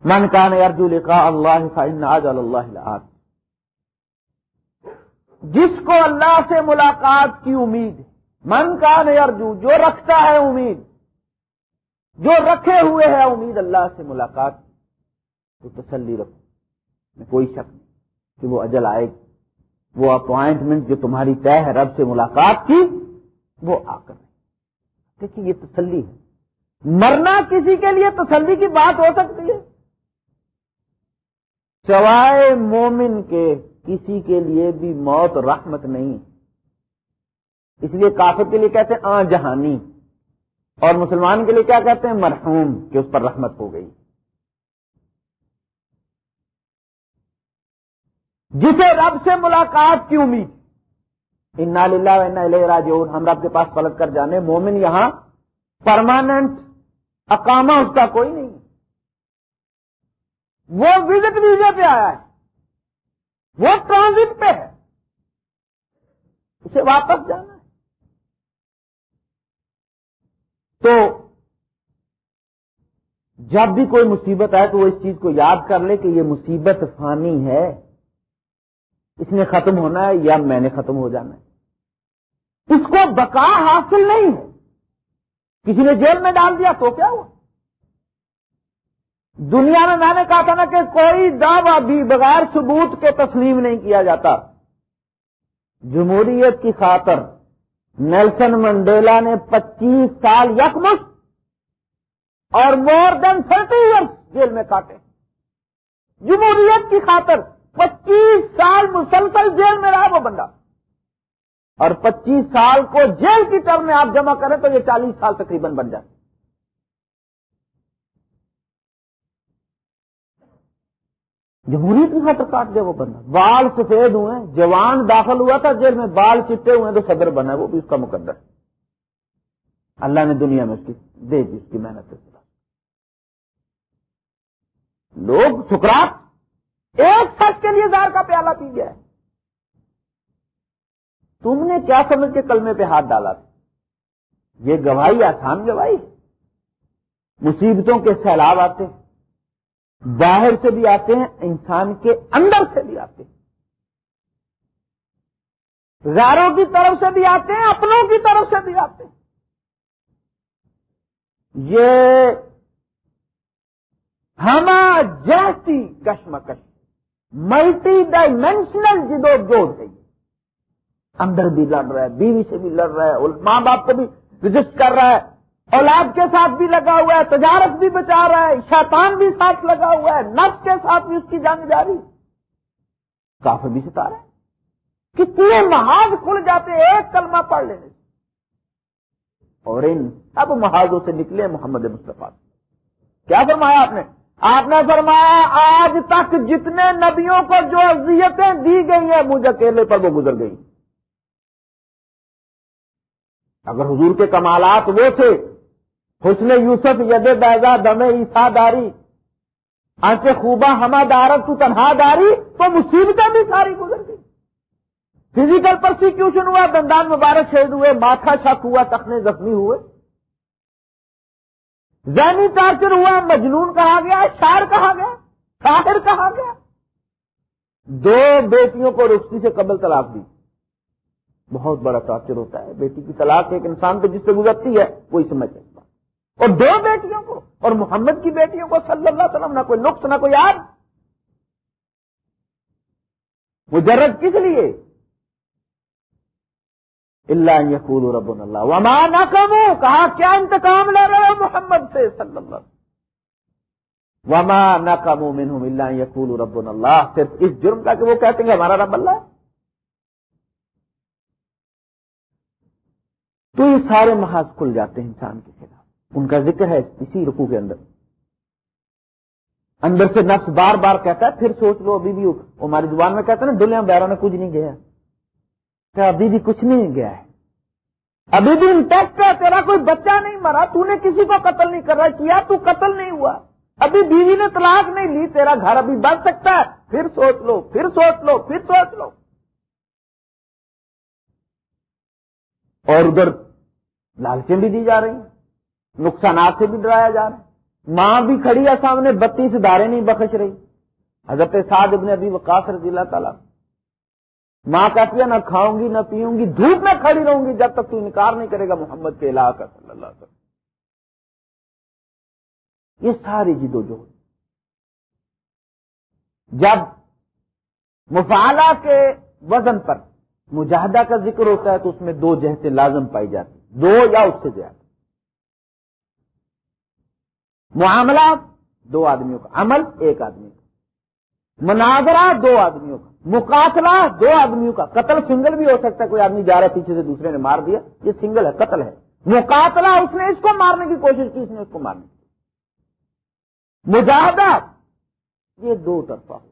من کان ارجو لقاء اللہ فإن اجل اللہ جس کو اللہ سے ملاقات کی امید ہے من کان ارجو جو رکھتا ہے امید، جو رکھے ہوئے ہے امید، اللہ سے ملاقات تو تسلی رکھو۔ میں کوئی شک نہیں کہ وہ اجل آئے گی۔ وہ اپوائنٹمنٹ جو تمہاری طے ہے رب سے ملاقات کی، وہ آ کر۔ دیکھیے، یہ تسلی ہے۔ مرنا کسی کے لیے تسلی کی بات ہو سکتی ہے۔ سوائے مومن کے، کسی کے لیے بھی موت رحمت نہیں اس لیے کافر کے لیے کہتے ہیں آ جہانی۔ اور مسلمان کے لیے کیا کہتے ہیں؟ مرحوم، کہ اس پر رحمت ہو گئی۔ جسے رب سے ملاقات کی امید۔ ان راجور ہم رب کے پاس پلٹ کر جانے۔ مومن یہاں پرماننٹ اقامہ اس کا کوئی نہیں۔ وہ وزٹ ویزے پہ آیا ہے۔ وہ ٹرانزٹ پہ ہے۔ اسے واپس جانا تو جب بھی کوئی مصیبت آئے تو وہ اس چیز کو یاد کر لے کہ یہ مصیبت فانی ہے، اس نے ختم ہونا ہے یا میں نے ختم ہو جانا ہے۔ اس کو بقا حاصل نہیں ہے۔ کسی نے جیل میں ڈال دیا تو کیا ہوا؟ دنیا میں میں نے کہا تھا نا کہ کوئی دعوی بھی بغیر ثبوت کے تسلیم نہیں کیا جاتا۔ جمہوریت کی خاطر نیلسن منڈیلا نے پچیس سال یکمس اور more than thirty years jail میں کاٹے۔ جمہوریت کی خاطر پچیس سال مسلسل جیل میں رہا وہ بندہ۔ اور پچیس سال کو جیل کی ٹرم میں آپ جمع کریں تو یہ چالیس سال تقریباً بن جائے۔ جمہوریت کی خاطر کاٹ دے وہ بندہ۔ بال سفید ہوئے، جوان داخل ہوا تھا جیل میں، بال چٹے ہوئے تو صدر بنا، وہ بھی اس کا مقدر۔ اللہ نے دنیا میں اس کی، دے دی اس کی محنت۔ سے لوگ سکرات ایک سچ کے لیے زار کا پیالہ پی گیا ہے تم نے کیا سمجھ کے کلمے پہ ہاتھ ڈالا تھا؟ یہ گواہی آسان گواہی۔ مصیبتوں کے سیلاب آتے ہیں۔ باہر سے بھی آتے ہیں، انسان کے اندر سے بھی آتے ہیں۔ زاروں کی طرف سے بھی آتے ہیں، اپنوں کی طرف سے بھی آتے ہیں۔ یہ ہم جیسی کشمکش ملٹی ڈائمینشنل جدو جوڑ گئی۔ اندر بھی لڑ رہا ہے، بیوی سے بھی لڑ رہا ہے، ماں باپ کو بھی رجسٹ کر رہا ہے۔ اولاد کے ساتھ بھی لگا ہوا ہے، تجارت بھی بچا رہا ہے، شیطان بھی ساتھ لگا ہوا ہے، نفس کے ساتھ بھی اس کی جنگ جاری۔ کافر بھی ستا رہا ہے کتنے محاذ کھل جاتے ایک کلمہ پڑھ لینے سے۔ اور ان سب محاذوں سے نکلے محمد مصطفیٰ۔ کیا فرمایا آپ نے؟ آپ نے فرمایا، آج تک جتنے نبیوں کو جو اذیتیں دی گئی ہیں، مجھے اکیلے پر وہ گزر گئی۔ اگر حضور کے کمالات وہ تھے حسن یوسف ید بیزا دم عیسا داری. آنکھیں خوبا ہما دارت تو تنہا داری، تو مصیبتیں بھی ساری گزر گئی فزیکل پرسیکیوشن ہوا دندان مبارک شہید ہوئے، ماتھا شک ہوا، تخنے زخمی ہوئے. ذہنی ٹارچر ہوا، مجنون کہا گیا، شاعر کہا گیا، شاعر کہا گیا. دو بیٹیوں کو رخصتی سے قبل طلاق دی. بہت بڑا ٹارچر ہوتا ہے، بیٹی کی طلاق ایک انسان پہ جس سے گزرتی ہے، وہی سمجھ سکتا اور دو بیٹیوں کو اور محمد کی بیٹیوں کو صلی اللہ علیہ وسلم، نہ کوئی نقص، نہ کوئی یاد مجرد کس لیے؟ اللہ یقول رب اللہ۔ وما نہ کہا، کیا انتقام لے رہے ہو محمد سے؟ صلی اللہ وما نہ کمو من اللہ یقول رب اللہ۔ صرف اس جرم کا کہ وہ کہتے ہیں ہمارا رب اللہ تو یہ سارے محاذ کھل جاتے ہیں انسان کے خلاف۔ ان کا ذکر ہے اسی رکو کے اندر۔ اندر سے نفس بار بار کہتا ہے، پھر سوچ لو، ابھی بھی ہماری زبان میں کہتا ہے نا دنیا بیروں میں کچھ نہیں گیا۔ کہ ابھی بھی کچھ نہیں گیا ہے۔ ابھی بھی انٹیکٹ ہے، تیرا کوئی بچہ نہیں مرا، تو نے کسی کو قتل نہیں کر رہا، کیا تو قتل نہیں ہوا۔ ابھی بیوی نے طلاق نہیں لی، تیرا گھر ابھی بچ سکتا ہے۔ پھر سوچ لو، پھر سوچ لو، پھر سوچ لو۔ اور ادھر لالچیں بھی دی جا رہی ہیں۔ نقصانات سے بھی ڈرایا جا رہا ہے۔ ماں بھی کھڑی ہے سامنے بتیس دارے نہیں بخش رہی۔ حضرت سعد ابن ابھی وقاص رضی اللہ تعالیٰ۔ ماں کہتی ہے، نہ کھاؤں گی، نہ پیوں گی، دھوپ میں کھڑی رہوں گی، جب تک تو انکار نہیں کرے گا محمد کے علاقہ صلی اللہ علیہ وسلم۔ یہ ساری جدو جو جب مفالہ کے وزن پر مجاہدہ کا ذکر ہوتا ہے تو اس میں دو جہتیں لازم پائی جاتی دو یا اس سے زیادہ۔ معاملہ دو آدمیوں کا، عمل، ایک آدمی کا۔ مناظرہ، دو آدمیوں کا۔ مقاتلہ، دو آدمیوں کا۔ قتل سنگل بھی ہو سکتا ہے، کوئی آدمی جا رہا ہے پیچھے سے، دوسرے نے مار دیا۔ یہ سنگل ہے، قتل ہے۔ مقاتلہ، اس نے اس کو مارنے کی کوشش کی، اس نے اس کو مارنے کی۔ مجاہدہ یہ دو طرفہ ہو۔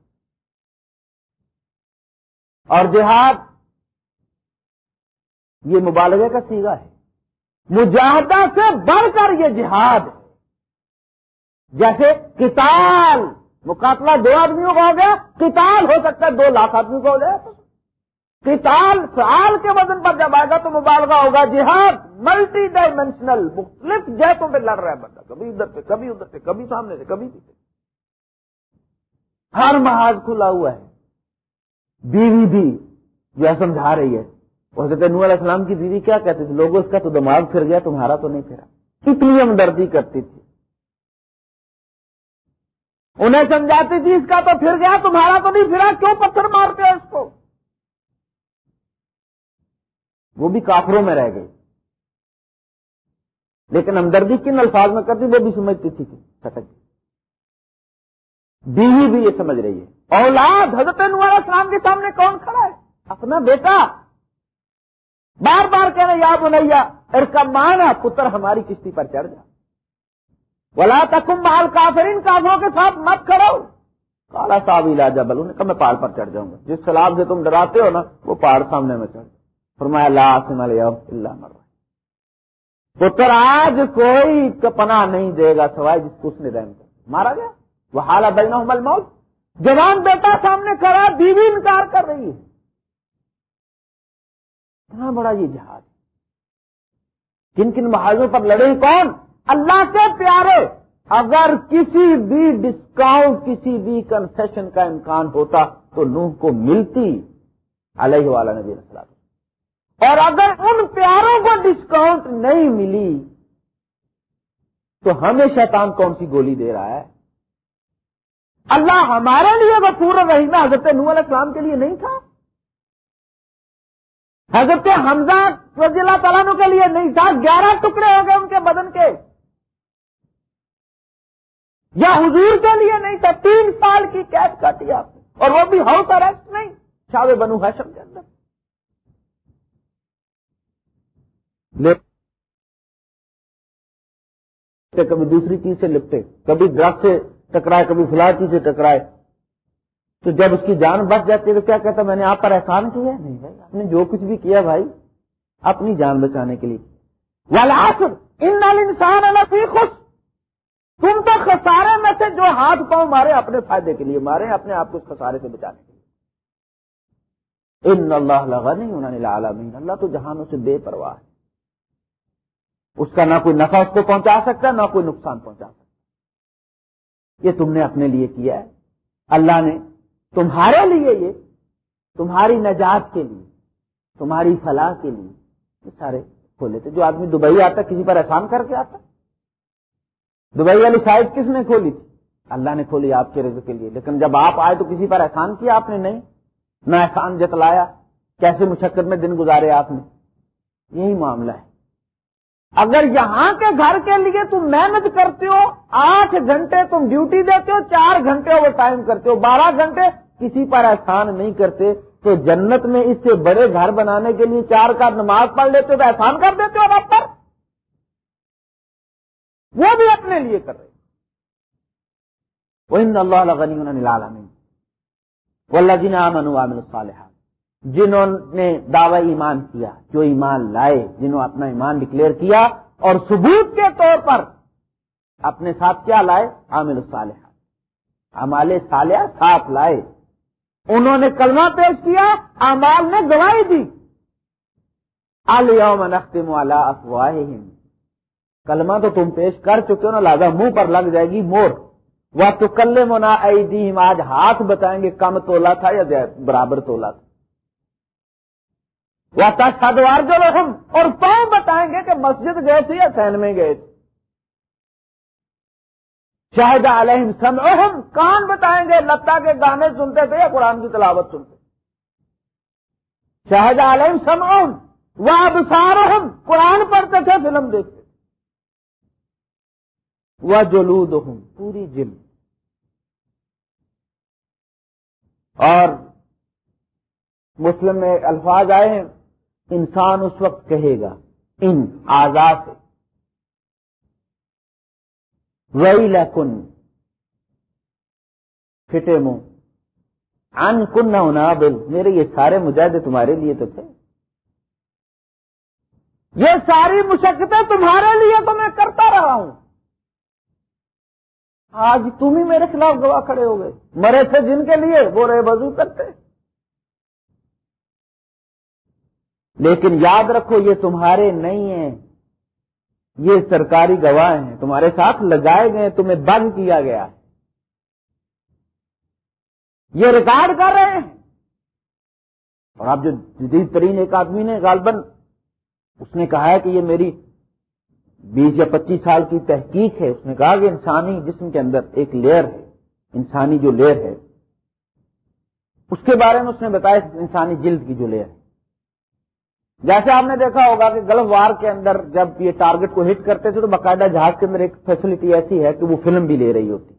اور جہاد، یہ مبالغے کا سیگا ہے۔ مجاہدہ سے بڑھ کر یہ جہاد ہے۔ جیسے کتال مقاتلہ دو آدمیوں کا ہو گیا کتال ہو سکتا ہے دو لاکھ آدمی کا ہو جائے۔ کتال سال کے وزن پر جب آئے گا تو مبالغہ ہوگا، جہاد ملٹی ڈائمینشنل مختلف جیتوں پہ لڑ رہا ہے بندہ، کبھی ادھر سے، کبھی ادھر سے، کبھی سامنے سے، کبھی پیچھے ہر محاذ کھلا ہوا ہے۔ بیوی بھی جو سمجھا رہی ہے۔ وہ حضرت نور علیہ السلام کی بیوی کیا کہتے تھے لوگوں اس کا تو دماغ پھر گیا، تمہارا تو نہیں پھرا۔ اتنی ہمدردی کرتی تھی۔ انہیں سمجھاتی تھی اس کا تو پھر گیا، تمہارا تو نہیں پھرا، کیوں پتھر مارتے ہو اس کو؟ وہ بھی کافروں میں رہ گئی۔ لیکن ہمدردی کن الفاظ میں کرتی؟ وہ بھی سمجھتی تھی سٹک۔ بیوی بھی یہ سمجھ رہی ہے۔ اولاد حضرت نوار اسلام کے سامنے کون کھڑا ہے؟ اپنا بیٹا۔ بار بار کہنا یا بنیا کا مانا، پتر ہماری کشتی پر چڑھ جا۔ ولا تکم مال کافرین کافروں کے ساتھ مت کرو کالا صاحب علاج بل انہیں کہا، میں پہاڑ پر چڑھ جاؤں گا۔ جس سلاب سے تم ڈراتے ہو نا، وہ پہاڑ سامنے میں چڑھ فرمایا اللہ اللہ مر پتر، آج کوئی پناہ نہیں دے گا سوائے جس کو اس نے رحم کر مارا گیا۔ وہ حالہ بہن مل موت جوان بیٹا سامنے کھڑا، بیوی انکار کر رہی ہے۔ اتنا بڑا یہ جہاز کن کن محاذوں پر لڑے کون؟ اللہ کے پیارے، اگر کسی بھی ڈسکاؤنٹ کسی بھی کنسیشن کا امکان ہوتا تو نوح کو ملتی علیہ والا نبی السلام اور اگر ان پیاروں کو ڈسکاؤنٹ نہیں ملی تو ہمیں شیطان کون سی گولی دے رہا ہے؟ اللہ ہمارے لیے وہ پورا رہی حضرت نور علیہ السلام کے لیے نہیں تھا۔ حضرت حمزہ رضی اللہ تعالیٰ کے لیے نہیں تھا، گیارہ ٹکڑے ہو گئے ان کے بدن کے۔ یا حضور کے لیے نہیں تھا تین سال کی قید کاٹی آپ نے اور وہ بھی ہاؤس اریسٹ نہیں، شاہ بنو حشم کے اندر۔ کبھی دوسری چیز سے لپٹے، کبھی ڈرگ سے ٹکرائے، کبھی فلاح چیز سے ٹکرائے۔ تو جب اس کی جان بچ جاتی ہے تو کیا کہتا میں نے آپ پر احسان کیا؟ نہیں بھائی، آپ نے جو کچھ بھی کیا بھائی، اپنی جان بچانے کے لیے۔ والآخر ان انسان خوش تم تو خسارے میں سے جو ہاتھ پاؤں مارے، اپنے فائدے کے لیے مارے، اپنے آپ کو اس خسارے سے بچانے کے لیے۔ ان اللہ نہیں انہوں نے اللہ تو جہانوں سے بے پرواہ ہے۔ اس کا نہ کوئی نفع اس کو پہنچا سکتا، نہ کوئی نقصان پہنچا سکتا۔ یہ تم نے اپنے لیے کیا ہے۔ اللہ نے تمہارے لیے یہ، تمہاری نجات کے لیے، تمہاری فلاح کے لیے یہ سارے کھولے تھے۔ جو آدمی دبئی آتا، کسی پر احسان کر کے آتا۔ دبئی والی سائٹ کس نے کھولی تھی؟ اللہ نے کھولی آپ کے رزق کے لیے۔ لیکن جب آپ آئے تو کسی پر احسان کیا آپ نے؟ نہیں۔ نہ احسان جتلایا۔ کیسے مشقت میں دن گزارے آپ نے؟ یہی معاملہ ہے۔ اگر یہاں کے گھر کے لیے تم محنت کرتے ہو، آٹھ گھنٹے تم ڈیوٹی دیتے ہو، چار گھنٹے اوور ٹائم کرتے ہو، بارہ گھنٹے کسی پر احسان نہیں کرتے، تو جنت میں اس سے بڑے گھر بنانے کے لیے چار کا نماز پڑھ لیتے ہو تو احسان کر دیتے ہو آپ پر؟ وہ بھی اپنے لیے کر رہے وہ ان اللہ غنی اللہ جی نے منو عامل صالحہ جنہوں نے دعوی ایمان کیا، جو ایمان لائے، جنہوں اپنا ایمان ڈکلیئر کیا اور ثبوت کے طور پر اپنے ساتھ کیا لائے؟ عامل صالح امال صالح ساتھ لائے۔ انہوں نے کلمہ پیش کیا امال نے گواہی دی۔ نختم والا افواہ کلمہ تو تم پیش کر چکے ہو نا لاگا منہ پر لگ جائے گی مور۔ وہ تو کل منا آج ہاتھ بتائیں گے کم تولا تھا یا برابر تولا تھا۔ سدوار جو ہم اور پاؤں بتائیں گے کہ مسجد گئے تھے یا سین میں گئے تھے۔ شاہدہ علیہم سم کان بتائیں گے لتا کے گانے سنتے تھے یا قرآن کی تلاوت سنتے شاہدہ علیہم سم وہ ابسار قرآن پڑھتے تھے، فلم دیکھتے وہ جلود پوری جل اور مسلم میں الفاظ آئے ہیں، انسان اس وقت کہے گا، ان آزاد سے۔ وہی لکن فٹے منہ۔ ان کن نہ ہونا بل میرے یہ سارے مجاہدے تمہارے لیے تو تھے۔ یہ ساری مشقتیں تمہارے لیے تو میں کرتا رہا ہوں۔ آج تم ہی میرے خلاف گواہ کھڑے ہو گئے۔ مرے تھے جن کے لیے، وہ رہے بزو کرتے۔ لیکن یاد رکھو، یہ تمہارے نہیں ہیں۔ یہ سرکاری گواہ ہیں۔ تمہارے ساتھ لگائے گئے، تمہیں بند کیا گیا۔ یہ ریکارڈ کر رہے ہیں۔ اور اب جو جدید ترین ایک آدمی نے، غالباً اس نے کہا ہے کہ یہ میری بیس یا پچیس سال کی تحقیق ہے، اس نے کہا کہ انسانی جسم کے اندر ایک لیئر ہے، انسانی جو لیئر ہے۔ اس کے بارے میں اس نے بتایا انسانی جلد کی جو لیئر ہے۔ جیسے آپ نے دیکھا ہوگا کہ گلف وار کے اندر جب یہ ٹارگٹ کو ہٹ کرتے تھے تو باقاعدہ جہاز کے اندر ایک فیسلٹی ایسی ہے کہ وہ فلم بھی لے رہی ہوتی۔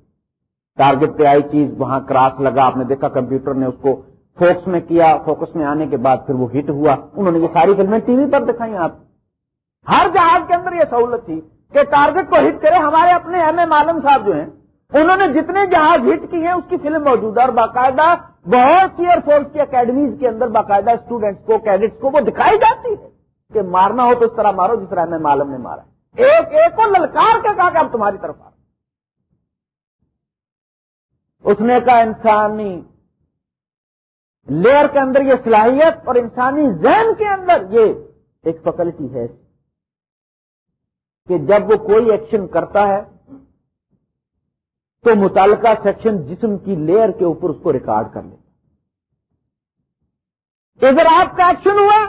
ٹارگٹ پہ آئی چیز، وہاں کراس لگا، آپ نے دیکھا کمپیوٹر نے اس کو فوکس میں کیا فوکس میں آنے کے بعد پھر وہ ہٹ ہوا۔ انہوں نے یہ ساری فلمیں ٹی وی پر دکھائی آپ۔ ہر جہاز کے اندر یہ سہولت تھی کہ ٹارگٹ کو ہٹ کرے، ہمارے اپنے ایم اے معلوم صاحب جو ہیں، انہوں نے جتنے جہاز ہٹ کی ہیں، اس کی فلم موجود ہے اور باقاعدہ بہت سی ایئر فورس کی اکیڈمیز کے اندر باقاعدہ اسٹوڈینٹس کو کیڈٹس کو وہ دکھائی جاتی ہے کہ مارنا ہو تو اس طرح مارو جس طرح میں معلوم نے مارا ایک ایک کو للکار کے کہا کہ اب تمہاری طرف آ اس نے کہا، انسانی لیئر کے اندر یہ صلاحیت اور انسانی ذہن کے اندر یہ ایک فیکلٹی ہے۔ کہ جب وہ کوئی ایکشن کرتا ہے، تو متعلقہ سیکشن جسم کی لیئر کے اوپر اس کو ریکارڈ کر لیں ادھر آپ کا ایکشن ہوا،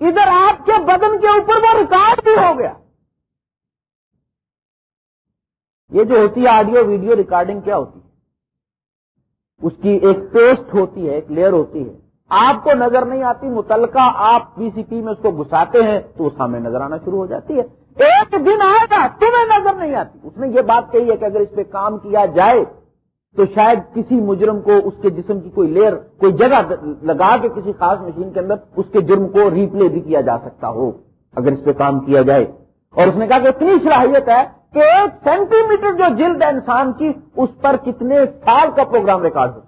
ادھر آپ کے بدن کے اوپر وہ ریکارڈ بھی ہو گیا۔ یہ جو ہوتی ہے آڈیو ویڈیو ریکارڈنگ کیا ہوتی ہے؟ اس کی ایک پیسٹ ہوتی ہے، ایک لیئر ہوتی ہے۔ آپ کو نظر نہیں آتی، متعلقہ آپ پی سی پی میں اس کو گھساتے ہیں، تو اس ہمیں نظر آنا شروع ہو جاتی ہے۔ ایک دن آئے گا، تمہیں نظر نہیں آتی۔ اس نے یہ بات کہی ہے کہ اگر اس پہ کام کیا جائے، تو شاید کسی مجرم کو اس کے جسم کی کوئی لیئر کوئی جگہ لگا کے کسی خاص مشین کے اندر اس کے جرم کو ریپلے بھی کیا جا سکتا ہو، اگر اس پہ کام کیا جائے۔ اور اس نے کہا کہ اتنی صلاحیت ہے کہ ایک سینٹی میٹر جو جلد ہے انسان کی، اس پر کتنے سال کا پروگرام ریکارڈ ہو۔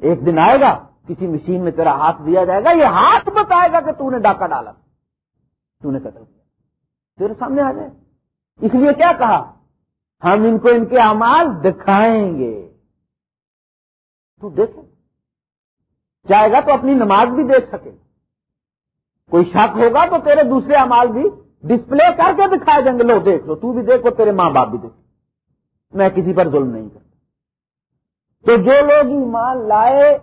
ایک دن آئے گا، کسی مشین میں تیرا ہاتھ دیا جائے گا، یہ ہاتھ بتائے گا کہ تو نے ڈاکہ ڈالا۔ تو نے قتل کیا؟ تیرے سامنے آ جائے۔ اس لیے کیا کہا؟ ہم ان کو ان کے امال دکھائیں گے۔ تو دیکھ۔ چاہے گا تو اپنی نماز بھی دیکھ سکے۔ کوئی شک ہوگا تو تیرے دوسرے امال بھی ڈسپلے کر کے دکھائے جائیں گے۔ لو، دیکھ لو، تو بھی دیکھو تیرے ماں باپ بھی دیکھ۔ میں کسی پر ظلم نہیں کرتا۔ تو جو لوگ ایمان لائے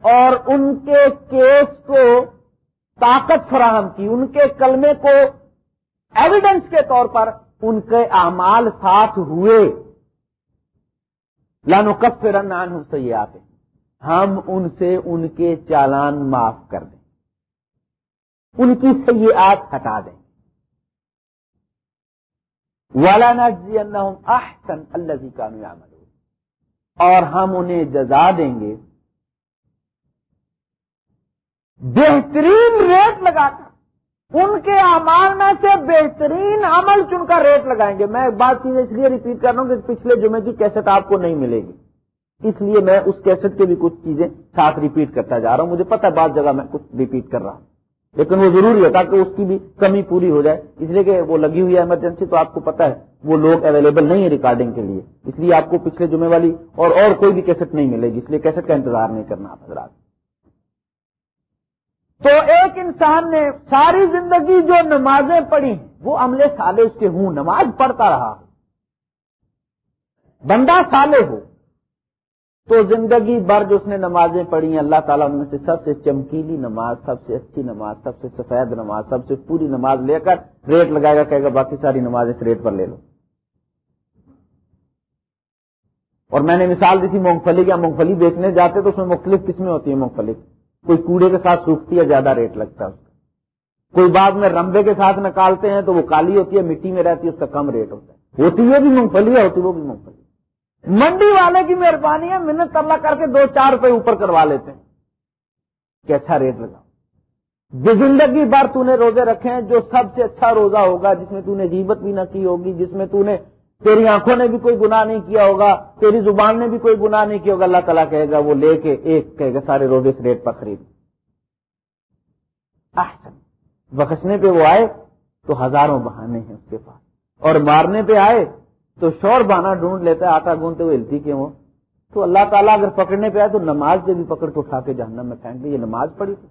اور ان کے کیس کو طاقت فراہم کی، ان کے کلمے کو ایویڈنس کے طور پر ان کے اعمال ساتھ ہوئے۔ لانو کب رن سے یہ آتے ہم ان سے ان کے چالان معاف کر دیں۔ ان کی سیاحت ہٹا دیں۔ والا جی احسن اللہ جی کا اور ہم انہیں جزا دیں گے۔ بہترین ریٹ لگا کر ان کے اعمال میں سے بہترین عمل چن کر ریٹ لگائیں گے۔ میں ایک بات چیز اس لیے ریپیٹ کر رہا ہوں کہ پچھلے جمعے کی کیسٹ آپ کو نہیں ملے گی۔ اس لیے میں اس کیسٹ کے بھی کچھ چیزیں ساتھ ریپیٹ کرتا جا رہا ہوں۔ مجھے پتا بعض جگہ میں کچھ ریپیٹ کر رہا ہوں۔ لیکن وہ ضروری ہے تاکہ اس کی بھی کمی پوری ہو جائے۔ اس لیے کہ وہ لگی ہوئی ہے ایمرجنسی تو آپ کو پتا ہے وہ لوگ اویلیبل نہیں ہے ریکارڈنگ کے لیے۔ اس لیے آپ کو پچھلے جمعے والی اور اور کوئی بھی کیسٹ نہیں ملے گی۔ اس لیے کیسٹ کا انتظار نہیں کرنا آپ حضرات۔ تو ایک انسان نے ساری زندگی جو نمازیں پڑھی، وہ عملے سالے اس کے ہوں، نماز پڑھتا رہا۔ بندہ سالے ہو، تو زندگی بھر جو اس نے نمازیں پڑھی ہیں، اللہ تعالیٰ ان میں سے سب سے چمکیلی نماز، سب سے اچھی نماز، سب سے سفید نماز، سب سے پوری نماز لے کر ریٹ لگائے گا، کہے گا باقی ساری نماز اس ریٹ پر لے لو۔ اور میں نے مثال دی تھی مونگ پھلی یا مونگ پھلی بیچنے جاتے تو اس میں مختلف قسمیں ہوتی ہیں مونگ پھلی۔ کوئی کوڑے کے ساتھ سوکھتی ہے، زیادہ ریٹ لگتا ہے اس کا۔ کوئی بعد میں رمبے کے ساتھ نکالتے ہیں تو وہ کالی ہوتی ہے، مٹی میں رہتی ہے، اس کا کم ریٹ ہوتا ہے۔ ہوتی ہے بھی مونگ پھلی ہے ہوتی وہ بھی مونگ پھلی منڈی والے کی مہربانی ہے، منت ترلا کر کے دو چار روپے اوپر کروا لیتے ہیں کہ اچھا ریٹ لگا جو زندگی بھر تو نے روزے رکھے ہیں، جو سب سے اچھا روزہ ہوگا، جس میں تو نے غیبت بھی نہ کی ہوگی، جس میں تو نے تیری آنکھوں نے بھی کوئی گناہ نہیں کیا ہوگا، تیری زبان نے بھی کوئی گناہ نہیں کیا ہوگا۔ اللہ تعالیٰ کہے گا، وہ لے کے ایک کہے گا، سارے روزے اس ریٹ پر خرید۔ احسن۔ بخشنے پہ وہ آئے تو ہزاروں بہانے ہیں اس کے پاس۔ اور مارنے پہ آئے تو شور بانا ڈھونڈ لیتا ہے، آٹا گونتے ہوئے ہلتی کے وہ تو اللہ تعالیٰ اگر پکڑنے پہ آئے تو نماز سے بھی پکڑ کے اٹھا کے جہنم میں پھینک دے۔ یہ نماز پڑھی تھی۔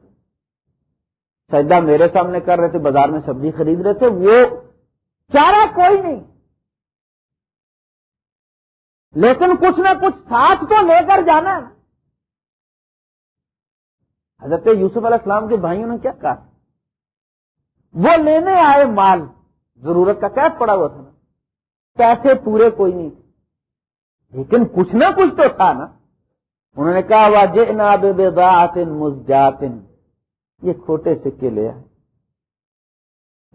سجدہ میرے سامنے کر رہے تھے، بازار میں سبزی خرید رہے تھے، وہ چارہ کوئی نہیں۔ لیکن کچھ نہ کچھ ساتھ تو لے کر جانا۔ ہے حضرت یوسف علیہ السلام کے بھائیوں نے کیا کہا؟ وہ لینے آئے مال، ضرورت کا قید پڑا ہوا تھا؟ نا پیسے پورے کوئی نہیں تھے۔ لیکن کچھ نہ کچھ تو تھا نا۔ انہوں نے کہا وا جنا بے باتن مزجاتن یہ کھوٹے سکے لے آئے۔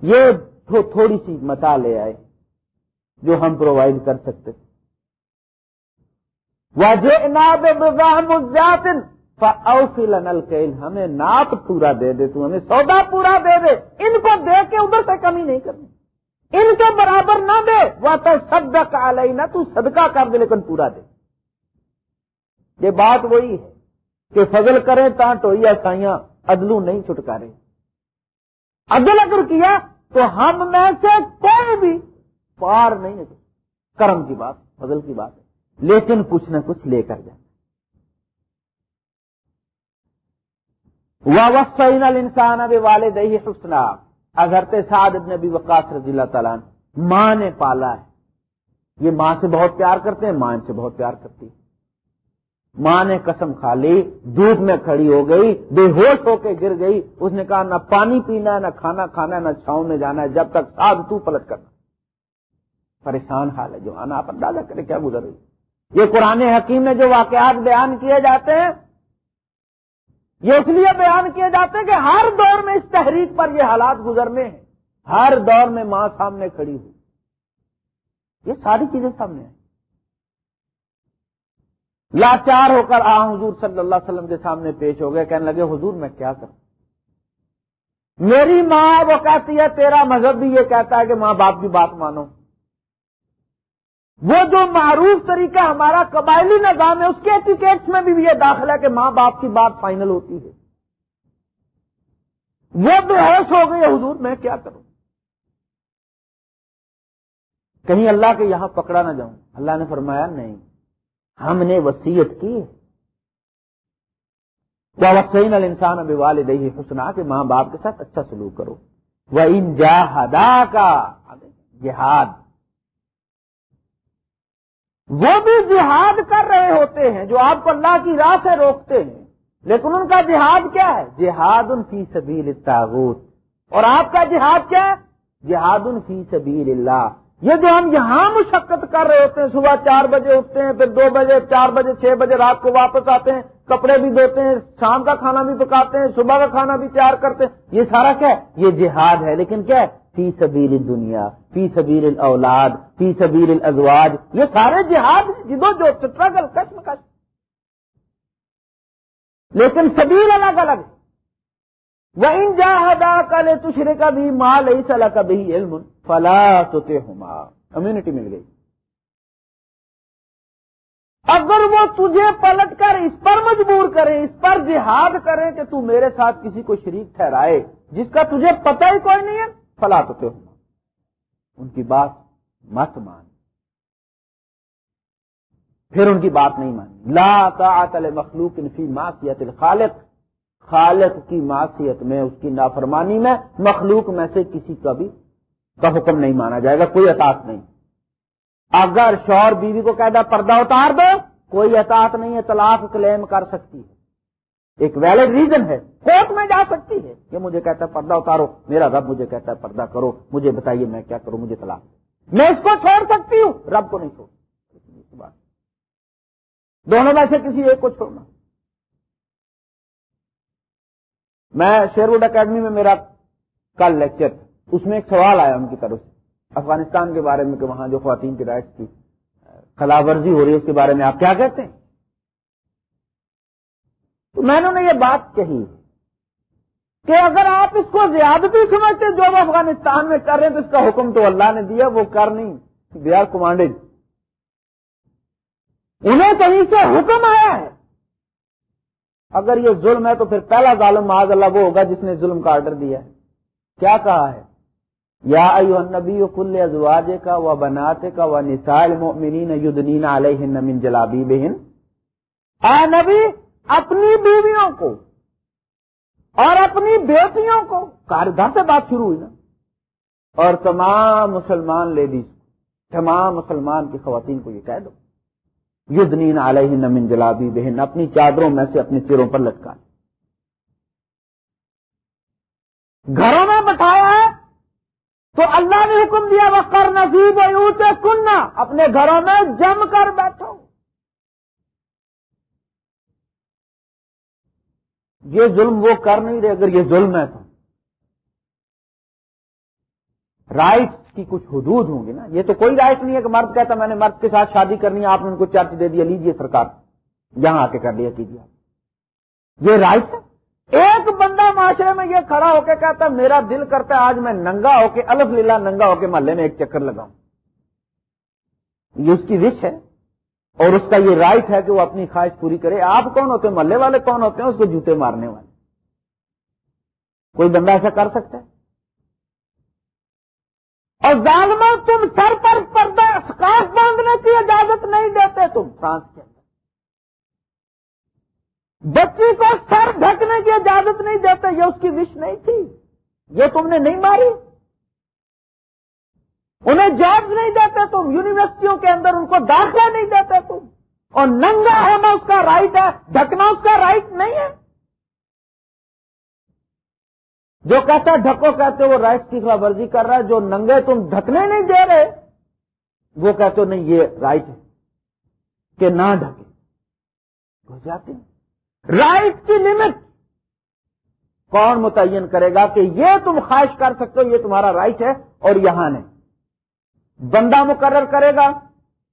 یہ تھوڑی سی متا لے آئے، جو ہم پرووائڈ کر سکتے۔ تھے ہمیں ناپ پورا دے دے، تو ہمیں سودا پورا دے دے۔ ان کو دے کے ادھر سے کمی نہیں کرنی۔ ان کے برابر نہ دے۔ وہ تو سب کا تو صدقہ کر دے، لیکن پورا دے۔ یہ بات وہی ہے کہ فضل کریں تا ٹوئیا سائیاں ادلو نہیں چھٹکا رہے عدل اگر کیا، تو ہم میں سے کوئی بھی پار نہیں ہے کرم کی بات، فضل کی بات ہے۔ لیکن کچھ نہ کچھ لے کر جائیں وسین انسان اب والد ہی حسنا۔ اگرت سعد ابن ابی وقاص رضی اللہ تعالیٰ ماں نے پالا ہے۔ یہ ماں سے بہت پیار کرتے ہیں، ماں سے بہت پیار کرتی ماں نے قسم کھا لی دھوپ میں کھڑی ہو گئی، بے ہوش ہو کے گر گئی۔ اس نے کہا، نہ پانی پینا ہے نہ کھانا کھانا ہے نہ چھاؤں میں جانا ہے، جب تک ساتھ تو پلٹ کرنا پریشان حال ہے، جو آنا آپ اندازہ کرے کیا گزر رہی یہ قرآن حکیم میں جو واقعات بیان کیے جاتے ہیں، یہ اس لیے بیان کیے جاتے ہیں کہ ہر دور میں اس تحریک پر یہ حالات گزرنے ہیں۔ ہر دور میں ماں سامنے کھڑی ہوئی یہ ساری چیزیں سامنے ہیں۔ لاچار ہو کر آ حضور صلی اللہ علیہ وسلم کے سامنے پیش ہو گئے، کہنے لگے، حضور میں کیا کروں؟ میری ماں وہ کہتی ہے، تیرا مذہب بھی یہ کہتا ہے کہ ماں باپ کی بات مانو۔ وہ جو معروف طریقہ ہمارا قبائلی نظام ہے، اس کے ایٹیکیٹس میں بھی یہ داخلہ ہے کہ ماں باپ کی بات فائنل ہوتی ہے۔ وہ بے ہو گئی حضور میں کیا کروں؟ کہیں اللہ کے یہاں پکڑا نہ جاؤں۔ اللہ نے فرمایا، نہیں، ہم نے وسیعت کی وہ وسین انسان اب والدہی حسنا، کہ ماں باپ کے ساتھ اچھا سلوک کرو۔ وہ ان جاہدا کا جہاد۔ وہ بھی جہاد کر رہے ہوتے ہیں جو آپ کو اللہ کی راہ سے روکتے ہیں۔ لیکن ان کا جہاد کیا ہے؟ جہاد ان فی سبیل التاغوت اور آپ کا جہاد کیا ہے؟ جہاد ان فی سبیل اللہ۔ یہ جو ہم یہاں مشقت کر رہے ہوتے ہیں، صبح چار بجے اٹھتے ہیں، پھر دو بجے، چار بجے، چھ بجے رات کو واپس آتے ہیں، کپڑے بھی دھوتے ہیں، شام کا کھانا بھی پکاتے ہیں، صبح کا کھانا بھی تیار کرتے ہیں۔ یہ سارا کیا ہے؟ یہ جہاد ہے۔ لیکن کیا ہے؟ فی سبیل دنیا فی سبیل الاولاد، فی سبیل الازواج، یہ سارے جہاد جدو جو اسٹرگل کشم کش لیکن سبیل الگ الگ وہ ان جاہدا کل تشرے کا بھی مال صلاح کا بھی علم فلا تو کمیونٹی مل گئی۔ اگر وہ تجھے پلٹ کر اس پر مجبور کرے، اس پر جہاد کریں کہ تو میرے ساتھ کسی کو شریک ٹھہرائے، جس کا تجھے پتہ ہی کوئی نہیں ہے۔ فلا تو ان کی بات مت مان پھر ان کی بات نہیں مانی لا طاعت مخلوق فی معصیت الخالق۔ خالق کی معصیت میں، اس کی نافرمانی میں مخلوق میں سے کسی کا بھی کا حکم نہیں مانا جائے گا، کوئی اطاعت نہیں۔ اگر شور بیوی کو کہہ پردہ اتار دو کوئی اطاعت نہیں ہے، طلاق کلیم کر سکتی ہے۔ ایک ویلڈ ریزن ہے۔ کورٹ میں جا سکتی ہے کہ مجھے کہتا ہے پردہ اتارو، میرا رب مجھے کہتا ہے پردہ کرو، مجھے بتائیے میں کیا کروں، مجھے طلاق۔ میں اس کو چھوڑ سکتی ہوں، رب کو نہیں چھوڑ دونوں میں سے کسی ایک کو چھوڑنا۔ میں شیروڈ اکیڈمی میں میرا کل لیکچر اس میں ایک سوال آیا ان کی طرف سے۔ افغانستان کے بارے میں کہ وہاں جو خواتین کی رائٹس کی خلاف ورزی ہو رہی ہے، اس کے بارے میں آپ کیا کہتے ہیں؟ تو میں نے یہ بات کہی کہ اگر آپ اس کو زیادتی سمجھتے جو وہ افغانستان میں کر رہے ہیں تو اس کا حکم تو اللہ نے دیا، وہ کر نہیں۔ دے آر کمانڈنگ انہیں کہیں سے حکم آیا ہے۔ اگر یہ ظلم ہے تو پھر پہلا ظالم معاذ اللہ وہ ہوگا جس نے ظلم کا آرڈر دیا ہے۔ کیا کہا ہے؟ یا ایو النبی کل ازواج کا و بناتے کا و نسائل المؤمنین یدنین علیہ من جلابی بہن اے نبی اپنی بیویوں کو اور اپنی بیٹیوں کو کاردار سے بات شروع ہوئی نا۔ اور تمام مسلمان لیڈیز تمام مسلمان کی خواتین کو یہ کہہ دو۔ یدنین علیہ من جلابی بہن اپنی چادروں میں سے اپنے چیروں پر لٹکا گھروں میں بٹھایا ہے تو اللہ نے حکم دیا وہ کر نصیب کننا اپنے گھروں میں جم کر بیٹھو۔ یہ ظلم وہ کر نہیں رہے اگر یہ ظلم ہے تو۔ رائٹ کی کچھ حدود ہوں گی نا۔ یہ تو کوئی رائٹ نہیں ہے کہ مرد کہتا میں نے مرد کے ساتھ شادی کرنی ہے، آپ نے ان کو چرچ دے دیا لیجیے سرکار۔ یہاں آ کے کر لیا کیجیے یہ رائٹ ایک بندہ معاشرے میں یہ کھڑا ہو کے کہتا میرا دل کرتا ہے آج میں ننگا ہو کے، الف لیلا ننگا ہو کے محلے میں ایک چکر لگاؤں۔ یہ اس کی وش ہے۔ اور اس کا یہ رائٹ ہے کہ وہ اپنی خواہش پوری کرے۔ آپ کون ہوتے ہیں؟ محلے والے کون ہوتے ہیں؟ اس کو جوتے مارنے والے۔ کوئی بندہ ایسا کر سکتا ہے؟ اور ظالموں، تم سر پر پردہ اسکارف باندھنے کی اجازت نہیں دیتے تم فرانس کے اندر۔ بچی کو سر ڈھکنے کی اجازت نہیں دیتے، یہ اس کی وش نہیں تھی۔ یہ تم نے نہیں ماری۔ انہیں جابز نہیں دیتے تم یونیورسٹیوں کے اندر ان کو داخلہ نہیں دیتے تم اور ننگا ہونا اس کا رائٹ ہے، ڈھکنا اس کا رائٹ نہیں ہے۔ جو کہتا ہے ڈھکو، کہتے وہ رائٹ کی خلاف ورزی کر رہا ہے۔ جو ننگے تم ڈھکنے نہیں دے رہے، وہ کہتے ہو نہیں، یہ رائٹ ہے کہ نہ ڈھکے۔ جاتے ہیں۔ رائٹ کی لمٹ کون متعین کرے گا کہ یہ تم خواہش کر سکتے ہو، یہ تمہارا رائٹ ہے اور یہاں نہیں۔ بندہ مقرر کرے گا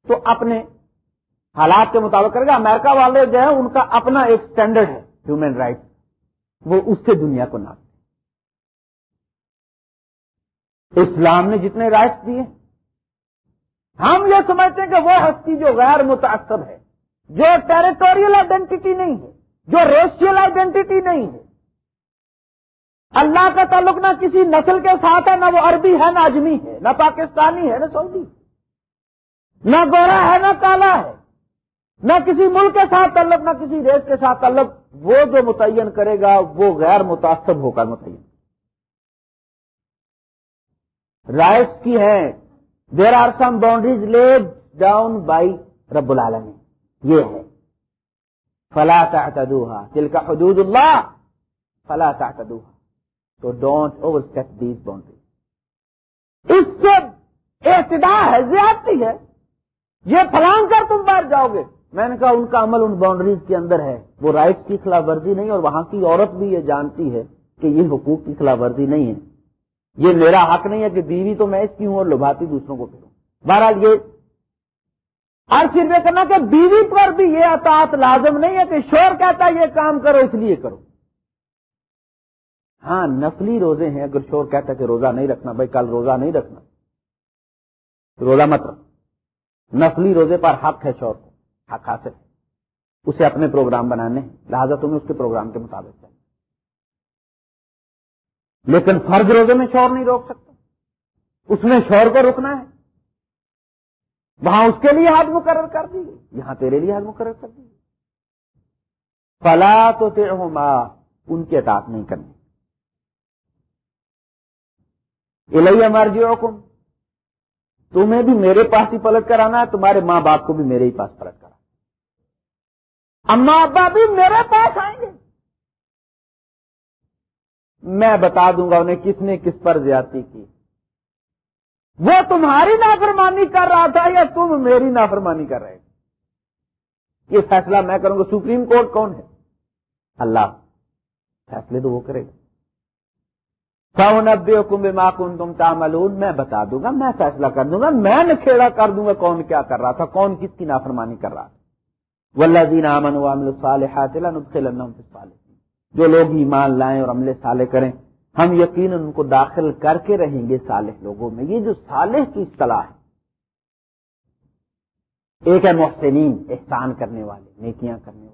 تو اپنے حالات کے مطابق کرے گا۔ امریکہ والے جو ہیں، ان کا اپنا ایک اسٹینڈرڈ ہے ہیومن رائٹ وہ اس سے دنیا کو ناپتے اسلام نے جتنے رائٹس دیے، ہم یہ سمجھتے ہیں کہ وہ ہستی جو غیر متاثر ہے، جو ٹیریٹوریل آئیڈینٹی نہیں ہے، جو ریشیل آئیڈینٹی نہیں ہے اللہ کا تعلق نہ کسی نسل کے ساتھ ہے، نہ وہ عربی ہے، نہ اجمی ہے، نہ پاکستانی ہے، نہ سعودی۔ نہ گورا ہے، نہ کالا ہے۔ نہ کسی ملک کے ساتھ تعلق، نہ کسی ریس کے ساتھ تعلق۔ وہ جو متعین کرے گا، وہ غیر متاثر ہو کر متعین۔ رائٹس کی ہیں there are some boundaries laid down by رب العالمین۔ یہ ہے۔ فلا تعتدوها دل کا حدود اللہ، فلا تعتدوها۔ تو don't overstep these boundary اس سے اعتدا ہے زیادتی ہے. یہ پھلان کر تم باہر جاؤ گے. میں نے کہا ان کا عمل ان باؤنڈریز کے اندر ہے. وہ رائٹ کی خلاف ورزی نہیں اور وہاں کی عورت بھی یہ جانتی ہے کہ یہ حقوق کی خلاف ورزی نہیں ہے. یہ میرا حق نہیں ہے کہ بیوی تو میں اس کی ہوں اور لبھاتی دوسروں کو پھروں. بہرحال یہ ہر چیز میں کرنا کہ بیوی پر بھی یہ اطاعت لازم نہیں ہے کہ شور کہتا ہے یہ کام کرو اس لیے کرو. ہاں نفلی روزے ہیں، اگر شور کہتا ہے کہ روزہ نہیں رکھنا، بھائی کل روزہ نہیں رکھنا۔ روزہ مت رکھ۔ نفلی روزے پر حق ہے شور کو، حق حاصل۔ اسے اپنے پروگرام بنانے، لہذا تمہیں اس کے پروگرام کے مطابق چاہیے۔ لیکن فرض روزے میں شور نہیں روک سکتا۔ اس میں شور کو روکنا ہے۔ وہاں اس کے لیے حد مقرر کر دی یہاں تیرے لیے حد مقرر کر دی فلا تو ان کے اطاعت نہیں کرنی۔ الہی مرضی حکم تمہیں بھی میرے پاس ہی پلٹ کر آنا ہے، تمہارے ماں باپ کو بھی میرے ہی پاس پلٹ کر اما ابا بھی میرے پاس آئیں گے۔ میں بتا دوں گا انہیں کس نے کس پر زیادتی کی۔ وہ تمہاری نافرمانی کر رہا تھا یا تم میری نافرمانی کر رہے یہ فیصلہ میں کروں گا۔ سپریم کورٹ کون ہے؟ اللہ۔ فیصلے تو وہ کرے گا۔ سو نبے حکم کن تم تاملون میں بتا دوں گا، میں فیصلہ کر دوں گا۔ میں نکھےڑا کر دوں گا کون کیا کر رہا تھا، کون کس کی نافرمانی کر رہا تھا۔ ولدین امن وامل صالحات جو لوگ ایمان لائیں اور عمل صالح کریں، ہم یقین ان کو داخل کر کے رہیں گے صالح لوگوں میں۔ یہ جو صالح کی اصطلاح ہے۔ ایک ہے محسنین، احسان کرنے والے، نیکیاں کرنے والے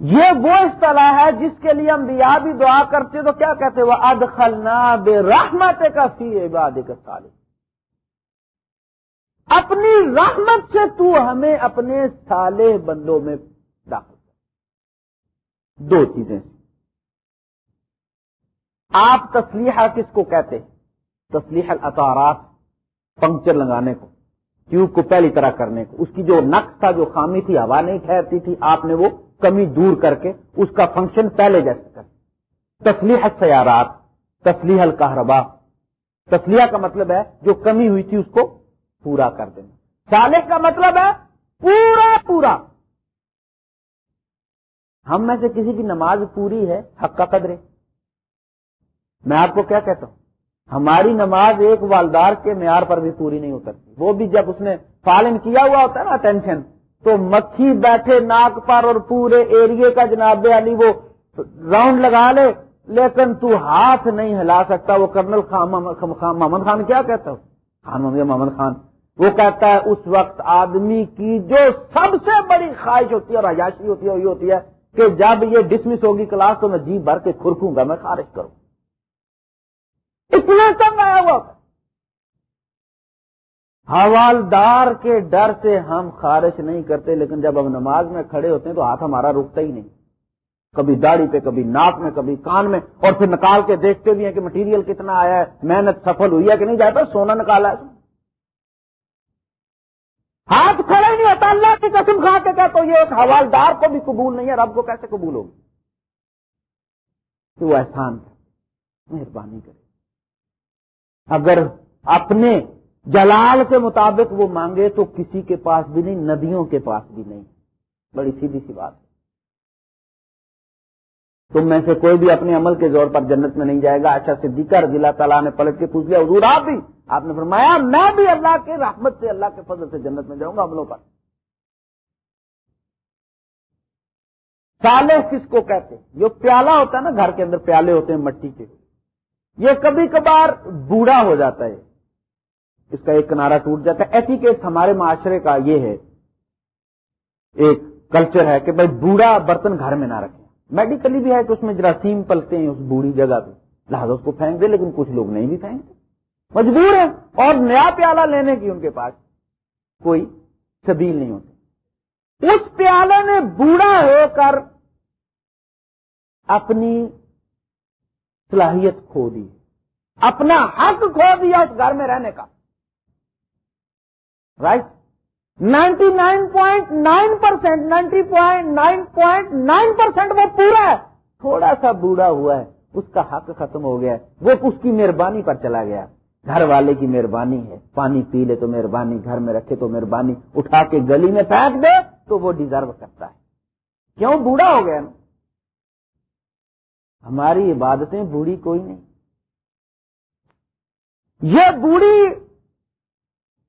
یہ وہ اصطلاح ہے جس کے لیے ہم بھی دعا کرتے تو کیا کہتے وہ ادخلنا بے رحمت کا فی عباد کا صالح اپنی رحمت سے تو ہمیں اپنے سالے بندوں میں داخل کر۔ دو چیزیں۔ آپ تسلیحہ کس کو کہتے تسلیح الاطارات پنکچر لگانے کو، ٹیوب کو پہلی طرح کرنے کو۔ اس کی جو نقص تھا، جو خامی تھی، ہوا نہیں ٹھہرتی تھی، آپ نے وہ کمی دور کر کے اس کا فنکشن پہلے جیسے کر۔ تسلیح سیارات تسلیح الکہربا تسلیح کا مطلب ہے جو کمی ہوئی تھی اس کو پورا کر دینا۔ صالح کا مطلب ہے پورا پورا۔ ہم میں سے کسی کی نماز پوری ہے حق کا قدرے۔ میں آپ کو کیا کہتا ہوں؟ ہماری نماز ایک والدار کے معیار پر بھی پوری نہیں اترتی وہ بھی جب اس نے پالن کیا ہوا ہوتا ہے نا ٹینشن تو مکھی بیٹھے ناک پر اور پورے ایریے کا جناب علی وہ راؤنڈ لگا لے، لیکن تو ہاتھ نہیں ہلا سکتا۔ وہ کرنل محمد خان کیا کہتا ہوں خان محمد خان۔ وہ کہتا ہے اس وقت آدمی کی جو سب سے بڑی خواہش ہوتی ہے اور عیاشی ہوتی ہے، وہی ہوتی ہے کہ جب یہ ڈسمس ہوگی کلاس تو میں جی بھر کے کھرکوں گا، میں خارج کروں۔ اتنا کم آیا ہوا حوالدار کے ڈر سے ہم خارش نہیں کرتے، لیکن جب ہم نماز میں کھڑے ہوتے ہیں تو ہاتھ ہمارا رکتا ہی نہیں۔ کبھی داڑھی پہ، کبھی ناک میں، کبھی کان میں، اور پھر نکال کے دیکھتے بھی ہیں کہ مٹیریل کتنا آیا ہے، محنت سفل ہوئی ہے کہ نہیں جاتا، سونا نکالا ہے۔ ہاتھ کھڑے نہیں ہوتا، اللہ کی قسم کھا کے کہتا تو یہ ایک حوالدار کو بھی قبول نہیں ہے، رب کو کیسے قبول ہوگی؟ کہ وہ احسان مہربانی کرے اگر اپنے جلال کے مطابق وہ مانگے تو کسی کے پاس بھی نہیں ندیوں کے پاس بھی نہیں۔ بڑی سیدھی سی بات۔ ہے تم میں سے کوئی بھی اپنے عمل کے زور پر جنت میں نہیں جائے گا۔ اچھا صدیقہ رضی اللہ تعالیٰ نے پلٹ کے پوچھ لیا، حضور آپ بھی؟ آپ نے فرمایا، میں بھی اللہ کے رحمت سے، اللہ کے فضل سے جنت میں جاؤں گا عملوں پر۔ سالے کس کو کہتے؟ جو پیالہ ہوتا ہے نا، گھر کے اندر پیالے ہوتے ہیں مٹی کے۔ یہ کبھی کبھار بوڑھا ہو جاتا ہے۔ اس کا ایک کنارا ٹوٹ جاتا ہے۔ ایسی کیس ہمارے معاشرے کا یہ ہے، ایک کلچر ہے کہ بھائی بوڑھا برتن گھر میں نہ رکھیں میڈیکلی بھی ہے کہ اس میں جراثیم پلتے ہیں اس بوڑھی جگہ پہ۔ لہٰذا اس کو پھینک دے، لیکن کچھ لوگ نہیں بھی پھینکتے۔ مجبور ہیں اور نیا پیالہ لینے کی ان کے پاس کوئی سبیل نہیں ہوتی۔ اس پیالے نے بوڑھا ہو کر اپنی صلاحیت کھو دی۔ اپنا حق کھو دیا اس گھر میں رہنے کا۔ Right ninety nine point nine percent ninety point nine point nine percent وہ پورا ہے. تھوڑا سا بوڑھا ہوا ہے، اس کا حق ختم ہو گیا وہ اس کی مہربانی پر چلا گیا گھر والے کی مہربانی ہے۔ پانی پی لے تو مہربانی، گھر میں رکھے تو مہربانی، اٹھا کے گلی میں پھینک دے تو وہ ڈیزرو کرتا ہے۔ کیوں بوڑھا ہو گیا نا ہماری عبادتیں بوڑھی کوئی نہیں۔ یہ بوڑھی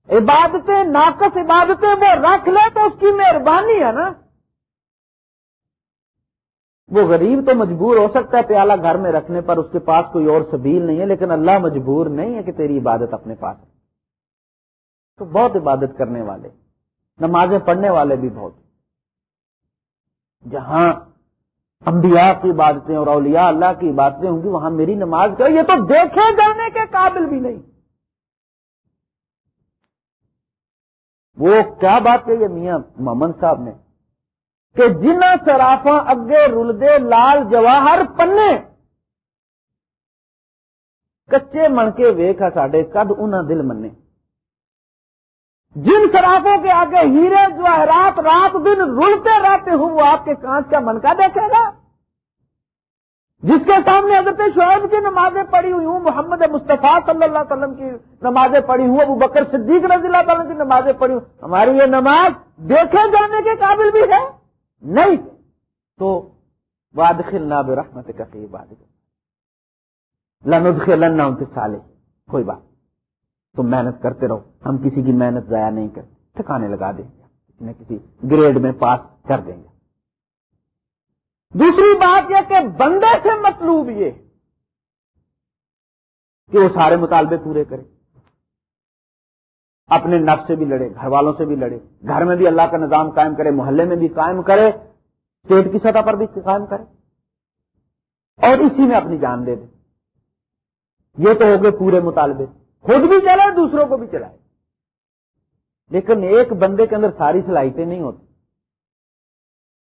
عبادتیں، ناقص عبادتیں وہ رکھ لے تو اس کی مہربانی ہے نا۔ وہ غریب تو مجبور ہو سکتا ہے پیالہ گھر میں رکھنے پر، اس کے پاس کوئی اور سبیل نہیں ہے، لیکن اللہ مجبور نہیں ہے کہ تیری عبادت اپنے پاس ہے تو بہت عبادت کرنے والے، نمازیں پڑھنے والے بھی بہت۔ جہاں انبیاء کی عبادتیں اور اولیاء اللہ کی عبادتیں ہوں گی، وہاں میری نماز کرو یہ تو دیکھے جانے کے قابل بھی نہیں۔ وہ کیا بات کہی ہے میاں محمد صاحب نے؟ کہ جن سرافا اگے رلدے لال جواہر پنے۔ کچے من کے ویخ ساڈے، کد انہیں دل منے؟ جن شرافوں کے آگے ہیرے جواہرات رات دن رلتے رہتے ہوں، وہ آپ کے کانچ کا من کا دیکھے گا؟ جس کے سامنے حضرت شعیب کی نمازیں پڑھی ہوئی ہوں، محمد مصطفیٰ صلی اللہ علیہ وسلم کی نمازیں پڑھی ہوں، ابو بکر صدیق رضی اللہ تعالیٰ کی نمازیں پڑھی ہوں، ہماری یہ نماز دیکھے جانے کے قابل بھی ہے؟ نہیں۔ تو وادخل ناب رحمت کا باد لن کے سالے کوئی بات۔ تم محنت کرتے رہو۔ ہم کسی کی محنت ضائع نہیں کرتے۔ ٹھکانے لگا دیں گے۔ کسی نہ کسی گریڈ میں پاس کر دیں گے۔ دوسری بات یہ کہ بندے سے مطلوب یہ کہ وہ سارے مطالبے پورے کرے۔ اپنے نفس سے بھی لڑے، گھر والوں سے بھی لڑے، گھر میں بھی اللہ کا نظام قائم کرے، محلے میں بھی قائم کرے اسٹیٹ کی سطح پر بھی قائم کرے۔ اور اسی میں اپنی جان دے دے۔ یہ تو ہو گئے پورے مطالبے۔ خود بھی چلائے دوسروں کو بھی چلائے۔ لیکن ایک بندے کے اندر ساری صلاحیتیں نہیں ہوتی۔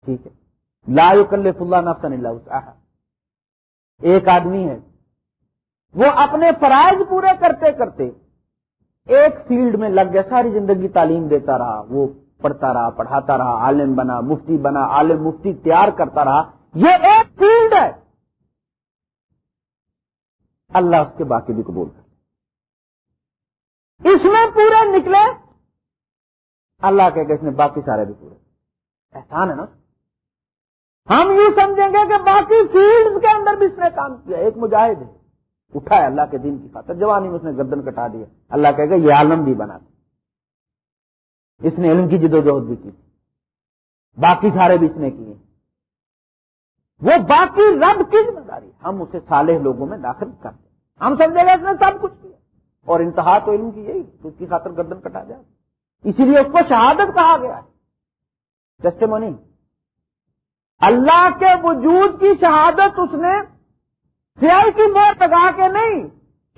ٹھیک ہے۔ لا کل فلّہ نفسن اللہ ایک آدمی ہے۔ وہ اپنے فرائض پورے کرتے کرتے ایک فیلڈ میں لگ گیا، ساری زندگی تعلیم دیتا رہا۔ وہ پڑھتا رہا، پڑھاتا رہا، عالم بنا، مفتی بنا، عالم مفتی تیار کرتا رہا۔ یہ ایک فیلڈ ہے۔ اللہ اس کے باقی بھی قبول کر اس میں پورے نکلے۔ اللہ کہ اس نے باقی سارے بھی پورے۔ احسان ہے نا؟ ہم یوں سمجھیں گے کہ باقی فیلڈ کے اندر بھی اس نے کام کیا۔ ایک مجاہد ہے اٹھا ہے اللہ کے دین کی خاطر۔ جوانی میں اس نے گردن کٹا دیا۔ اللہ کہے گا، یہ عالم بھی بنا دیا۔ اس نے علم کی جد و جہد بھی کی۔ باقی سارے بھی اس نے کیے۔ وہ باقی رب کی ذمہ داری ہم اسے صالح لوگوں میں داخل کرتے ہم سمجھے گا اس نے سب کچھ کیا۔ اور انتہا تو علم کی یہی اس کی خاطر گردن کٹا جائے اسی لیے اس کو شہادت کہا گیا ہے۔ جسٹ منی اللہ کے وجود کی شہادت اس نے سیائی کی مور لگا کے نہیں،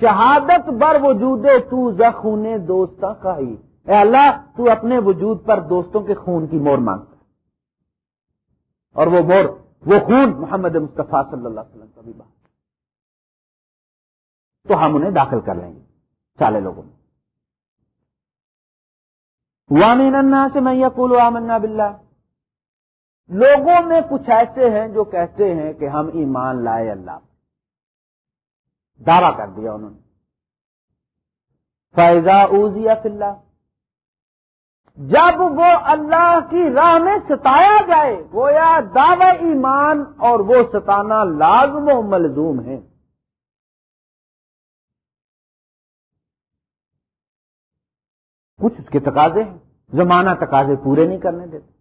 شہادت بر وجود تو زخون دوست کا ہی اے اللہ، تو اپنے وجود پر دوستوں کے خون کی مور مانگتا اور وہ مور، وہ خون محمد مصطفیٰ صلی اللہ علیہ وسلم کا بھی بات تو ہم انہیں داخل کر لیں گے، چالے لوگوں میں۔ وامین سے میں یقول آمنا بلّہ لوگوں میں کچھ ایسے ہیں جو کہتے ہیں کہ ہم ایمان لائے اللہ۔ دعوی کر دیا انہوں نے۔ فیضا اوزیا فلّہ جب وہ اللہ کی راہ میں ستایا جائے، گویا دعوی ایمان اور وہ ستانا لازم و ملزوم ہے۔ کچھ اس کے تقاضے ہیں۔ زمانہ تقاضے پورے نہیں کرنے دیتے۔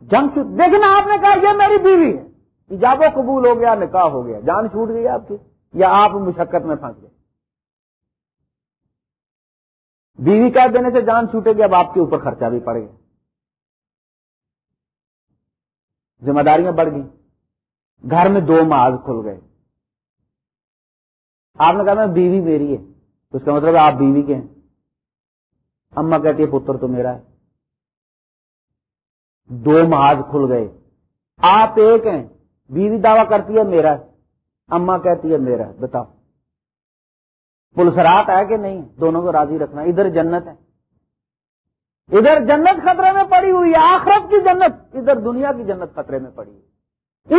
جنگ دیکھنا آپ نے کہا یہ میری بیوی ہے۔ ایجاب و قبول ہو گیا، نکاح ہو گیا۔ جان چھوٹ گئی آپ کی، یا آپ مشقت میں پھنس گئے۔ بیوی کہہ دینے سے جان چھوٹے گی، اب آپ کے اوپر خرچہ بھی پڑ گیا۔ ذمہ داریاں بڑھ گئی گھر میں دو ماز کھل گئے۔ آپ نے کہا میں بیوی میری ہے اس کا مطلب آپ بیوی کے ہیں۔ اما کہتی ہے، پتر تو میرا ہے۔ دو ماز کھل گئے۔ آپ ایک ہیں، بیوی دعویٰ کرتی ہے، میرا اما کہتی ہے، میرا بتاؤ۔ پلسرات ہے کہ نہیں؟ دونوں کو راضی رکھنا۔ ادھر جنت ہے۔ ادھر جنت خطرے میں پڑی ہوئی ہے، آخرت کی جنت۔ ادھر دنیا کی جنت خطرے میں پڑی ہوئی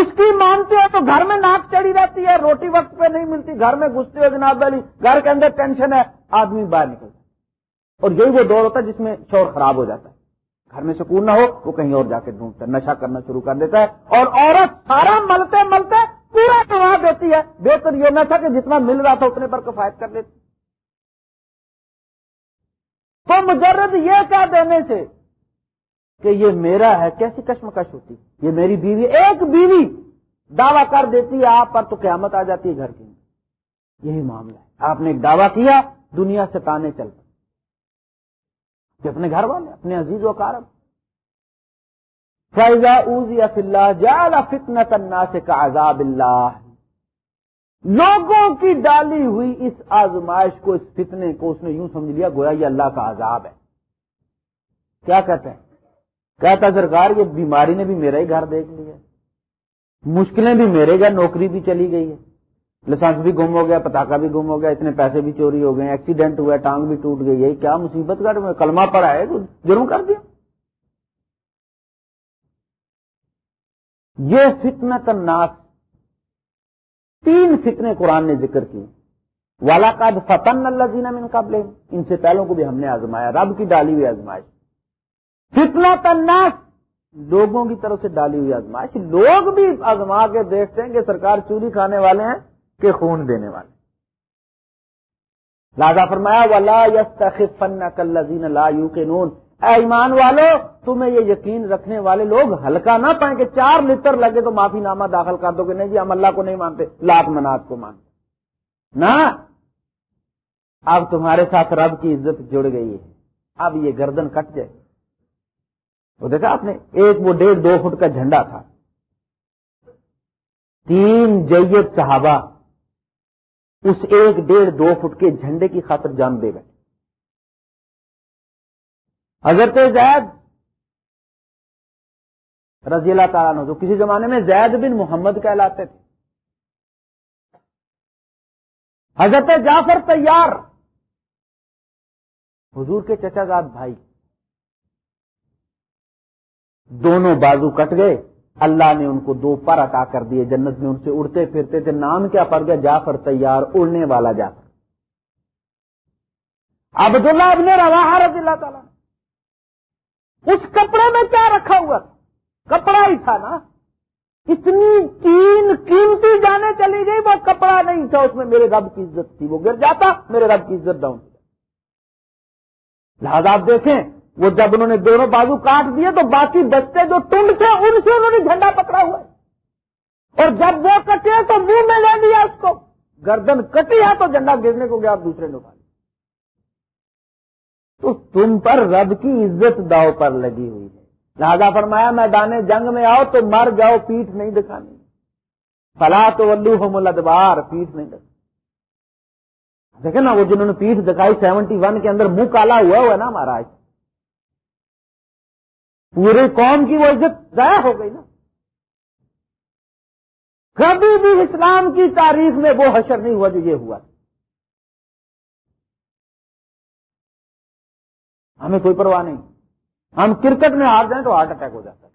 اس کی مانتے ہو تو گھر میں ناک چڑھی رہتی ہے، روٹی وقت پہ نہیں ملتی، گھر میں گھستے ہو جناب والی گھر کے اندر ٹینشن ہے، آدمی باہر نکلتا ہے۔ اور یہی وہ دور ہوتا ہے جس میں شور خراب ہو جاتا ہے۔ گھر میں سکون نہ ہو، وہ کہیں اور جا کے ڈھونڈتا ہے نشا کرنا شروع کر دیتا ہے اور عورت سارا ملتے ملتے پورا کما دیتی ہے۔ بہتر یہ نہ تھا کہ جتنا مل رہا تھا اتنے پر کفایت کر لیتی۔ تو مجرد یہ کیا دینے سے کہ یہ میرا ہے، کیسی کشمکش ہوتی؟ یہ میری بیوی، ایک بیوی دعوی کر دیتی ہے، آپ پر تو قیامت آ جاتی ہے گھر کی یہی معاملہ ہے۔ آپ نے ایک دعویٰ کیا، دنیا سے تانے چل کہ اپنے گھر والے، اپنے عزیز و کارب فیضا اوزی اللہ جال فتنا تنا سے کا عذاب اللہ لوگوں کی ڈالی ہوئی اس آزمائش کو، اس فتنے کو اس نے یوں سمجھ لیا، گویا یہ اللہ کا عذاب ہے۔ کیا کہتے ہیں؟ کہتا سرکار، یہ بیماری نے بھی میرا ہی گھر دیکھ لیا مشکلیں بھی میرے گھر، نوکری بھی چلی گئی ہے۔ لائسنس بھی گم ہو گیا پتاکا بھی گم ہو گیا، اتنے پیسے بھی چوری ہو گئے، ایکسیڈنٹ ہوا ٹانگ بھی ٹوٹ گئی ہے کیا مصیبت؟ کا کلمہ پڑا ہے جرم کر دیا۔ یہ فتنا الناس، تین فتنے قرآن نے ذکر کی والا کا فتن اللہ جینا میں قبل ان سے پہلوں کو بھی ہم نے آزمایا، رب کی ڈالی ہوئی آزمائش۔ فتنا تناس لوگوں کی طرف سے ڈالی ہوئی آزمائش۔ لوگ بھی آزما کے دیکھتے ہیں کہ سرکار چوری کھانے والے ہیں کہ خون دینے والے۔ لادا فرمایا والا یس فن لا یو کے نون اے ایمان والو، تمہیں یہ یقین رکھنے والے لوگ ہلکا نہ پائیں کہ چار لتر لگے تو معافی نامہ داخل کر دو کہ نہیں جی ہم اللہ کو نہیں مانتے لاکھ منات کو مانتے۔ نہ، اب تمہارے ساتھ رب کی عزت جڑ گئی ہے۔ اب یہ گردن کٹ جائے۔ وہ دیکھا آپ نے، ایک وہ ڈیڑھ دو فٹ کا جھنڈا تھا۔ تین جیت صحابہ اس ایک ڈیڑھ دو فٹ کے جھنڈے کی خاطر جان دے گئے۔ حضرت زید رضی اللہ تعالیٰ نے جو کسی زمانے میں زید بن محمد کہلاتے تھے۔ حضرت جعفر تیار حضور کے چچا زاد بھائی، دونوں بازو کٹ گئے۔ اللہ نے ان کو دو پر عطا کر دیے، جنت میں ان سے اڑتے پھرتے تھے، نام کیا پڑ گیا، جعفر تیار، اڑنے والا جعفر۔ عبداللہ ابن روا رضی اللہ تعالیٰ اس کپڑے میں کیا رکھا ہوا تھا؟ کپڑا ہی تھا نا۔ اتنی تین قیمتی جانے چلی گئی، وہ کپڑا نہیں تھا۔ اس میں میرے رب کی عزت تھی، وہ گر جاتا، میرے رب کی عزت ڈاؤن لہذا آپ دیکھیں وہ جب انہوں نے دونوں بازو کاٹ دیے تو باقی دستے جو ٹنڈ تھے ان سے انہوں نے جھنڈا پکڑا ہوا اور جب وہ کٹے تو منہ میں لے لیا اس کو۔ گردن کٹی ہے تو جھنڈا گرنے کو گیا دوسرے نے اٹھا تو تم پر رب کی عزت داؤ پر لگی ہوئی ہے۔ لہذا فرمایا، میدان جنگ میں آؤ تو مر جاؤ پیٹ نہیں دکھانی فلا تو ولو ہو ملدبار پیٹ نہیں دکھانی دیکھیں نا، وہ جنہوں نے پیٹ دکھائی، سیونٹی ون کے اندر منہ کالا ہوا ہوا نا ہمارا پورے قوم کی وہ عزت ضائع ہو گئی نا۔ کبھی بھی اسلام کی تاریخ میں وہ حشر نہیں ہوا جو یہ ہوا۔ ہمیں کوئی پرواہ نہیں۔ ہم کرکٹ میں ہار جائیں تو ہارٹ اٹیک ہو جاتا ہے۔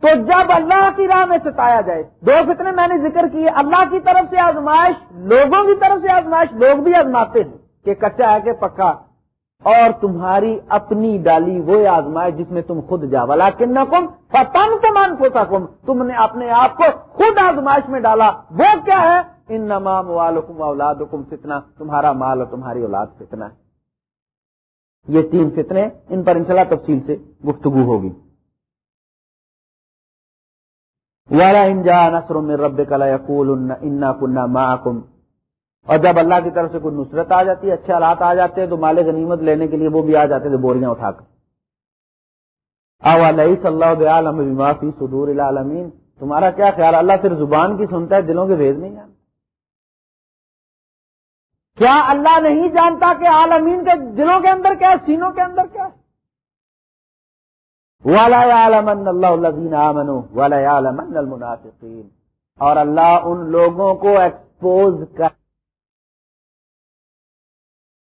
تو جب اللہ کی راہ میں ستایا جائے، دو فتنے میں نے ذکر کیے، اللہ کی طرف سے آزمائش، لوگوں کی طرف سے آزمائش، لوگ بھی آزماتے ہیں کہ کچا ہے کہ پکا۔ اور تمہاری اپنی ڈالی وہ آزمائے جس میں تم خود جا والا کن کم فتن تمان پوتا کم تم نے اپنے آپ کو خود آزمائش میں ڈالا۔ وہ کیا ہے؟ ان نمام والم اولاد حکم فتنا تمہارا مال اور تمہاری اولاد فتنا ہے۔ یہ تین فتنے ان پر انشاءاللہ تفصیل سے گفتگو ہوگی۔ والا انجا نسر میں رب کلا یقول انا کنہ محکم اور جب اللہ کی طرف سے کوئی نصرت آ جاتی ہے، اچھے حالات آ جاتے ہیں، تو مال غنیمت لینے کے لیے وہ بھی آ جاتے تھے، بوریاں اٹھا کر۔ علیہ صلی اللہ عالم معافی صدور العالمین۔ تمہارا کیا خیال؟ اللہ صرف زبان کی سنتا ہے، دلوں کے بھیج نہیں جانتا۔ کیا اللہ نہیں جانتا کہ عالمین کے دلوں کے اندر کیا سینوں کے اندر کیا والا عالمن اللہ عالم والا عالمن المنافقین اور اللہ ان لوگوں کو ایکسپوز کر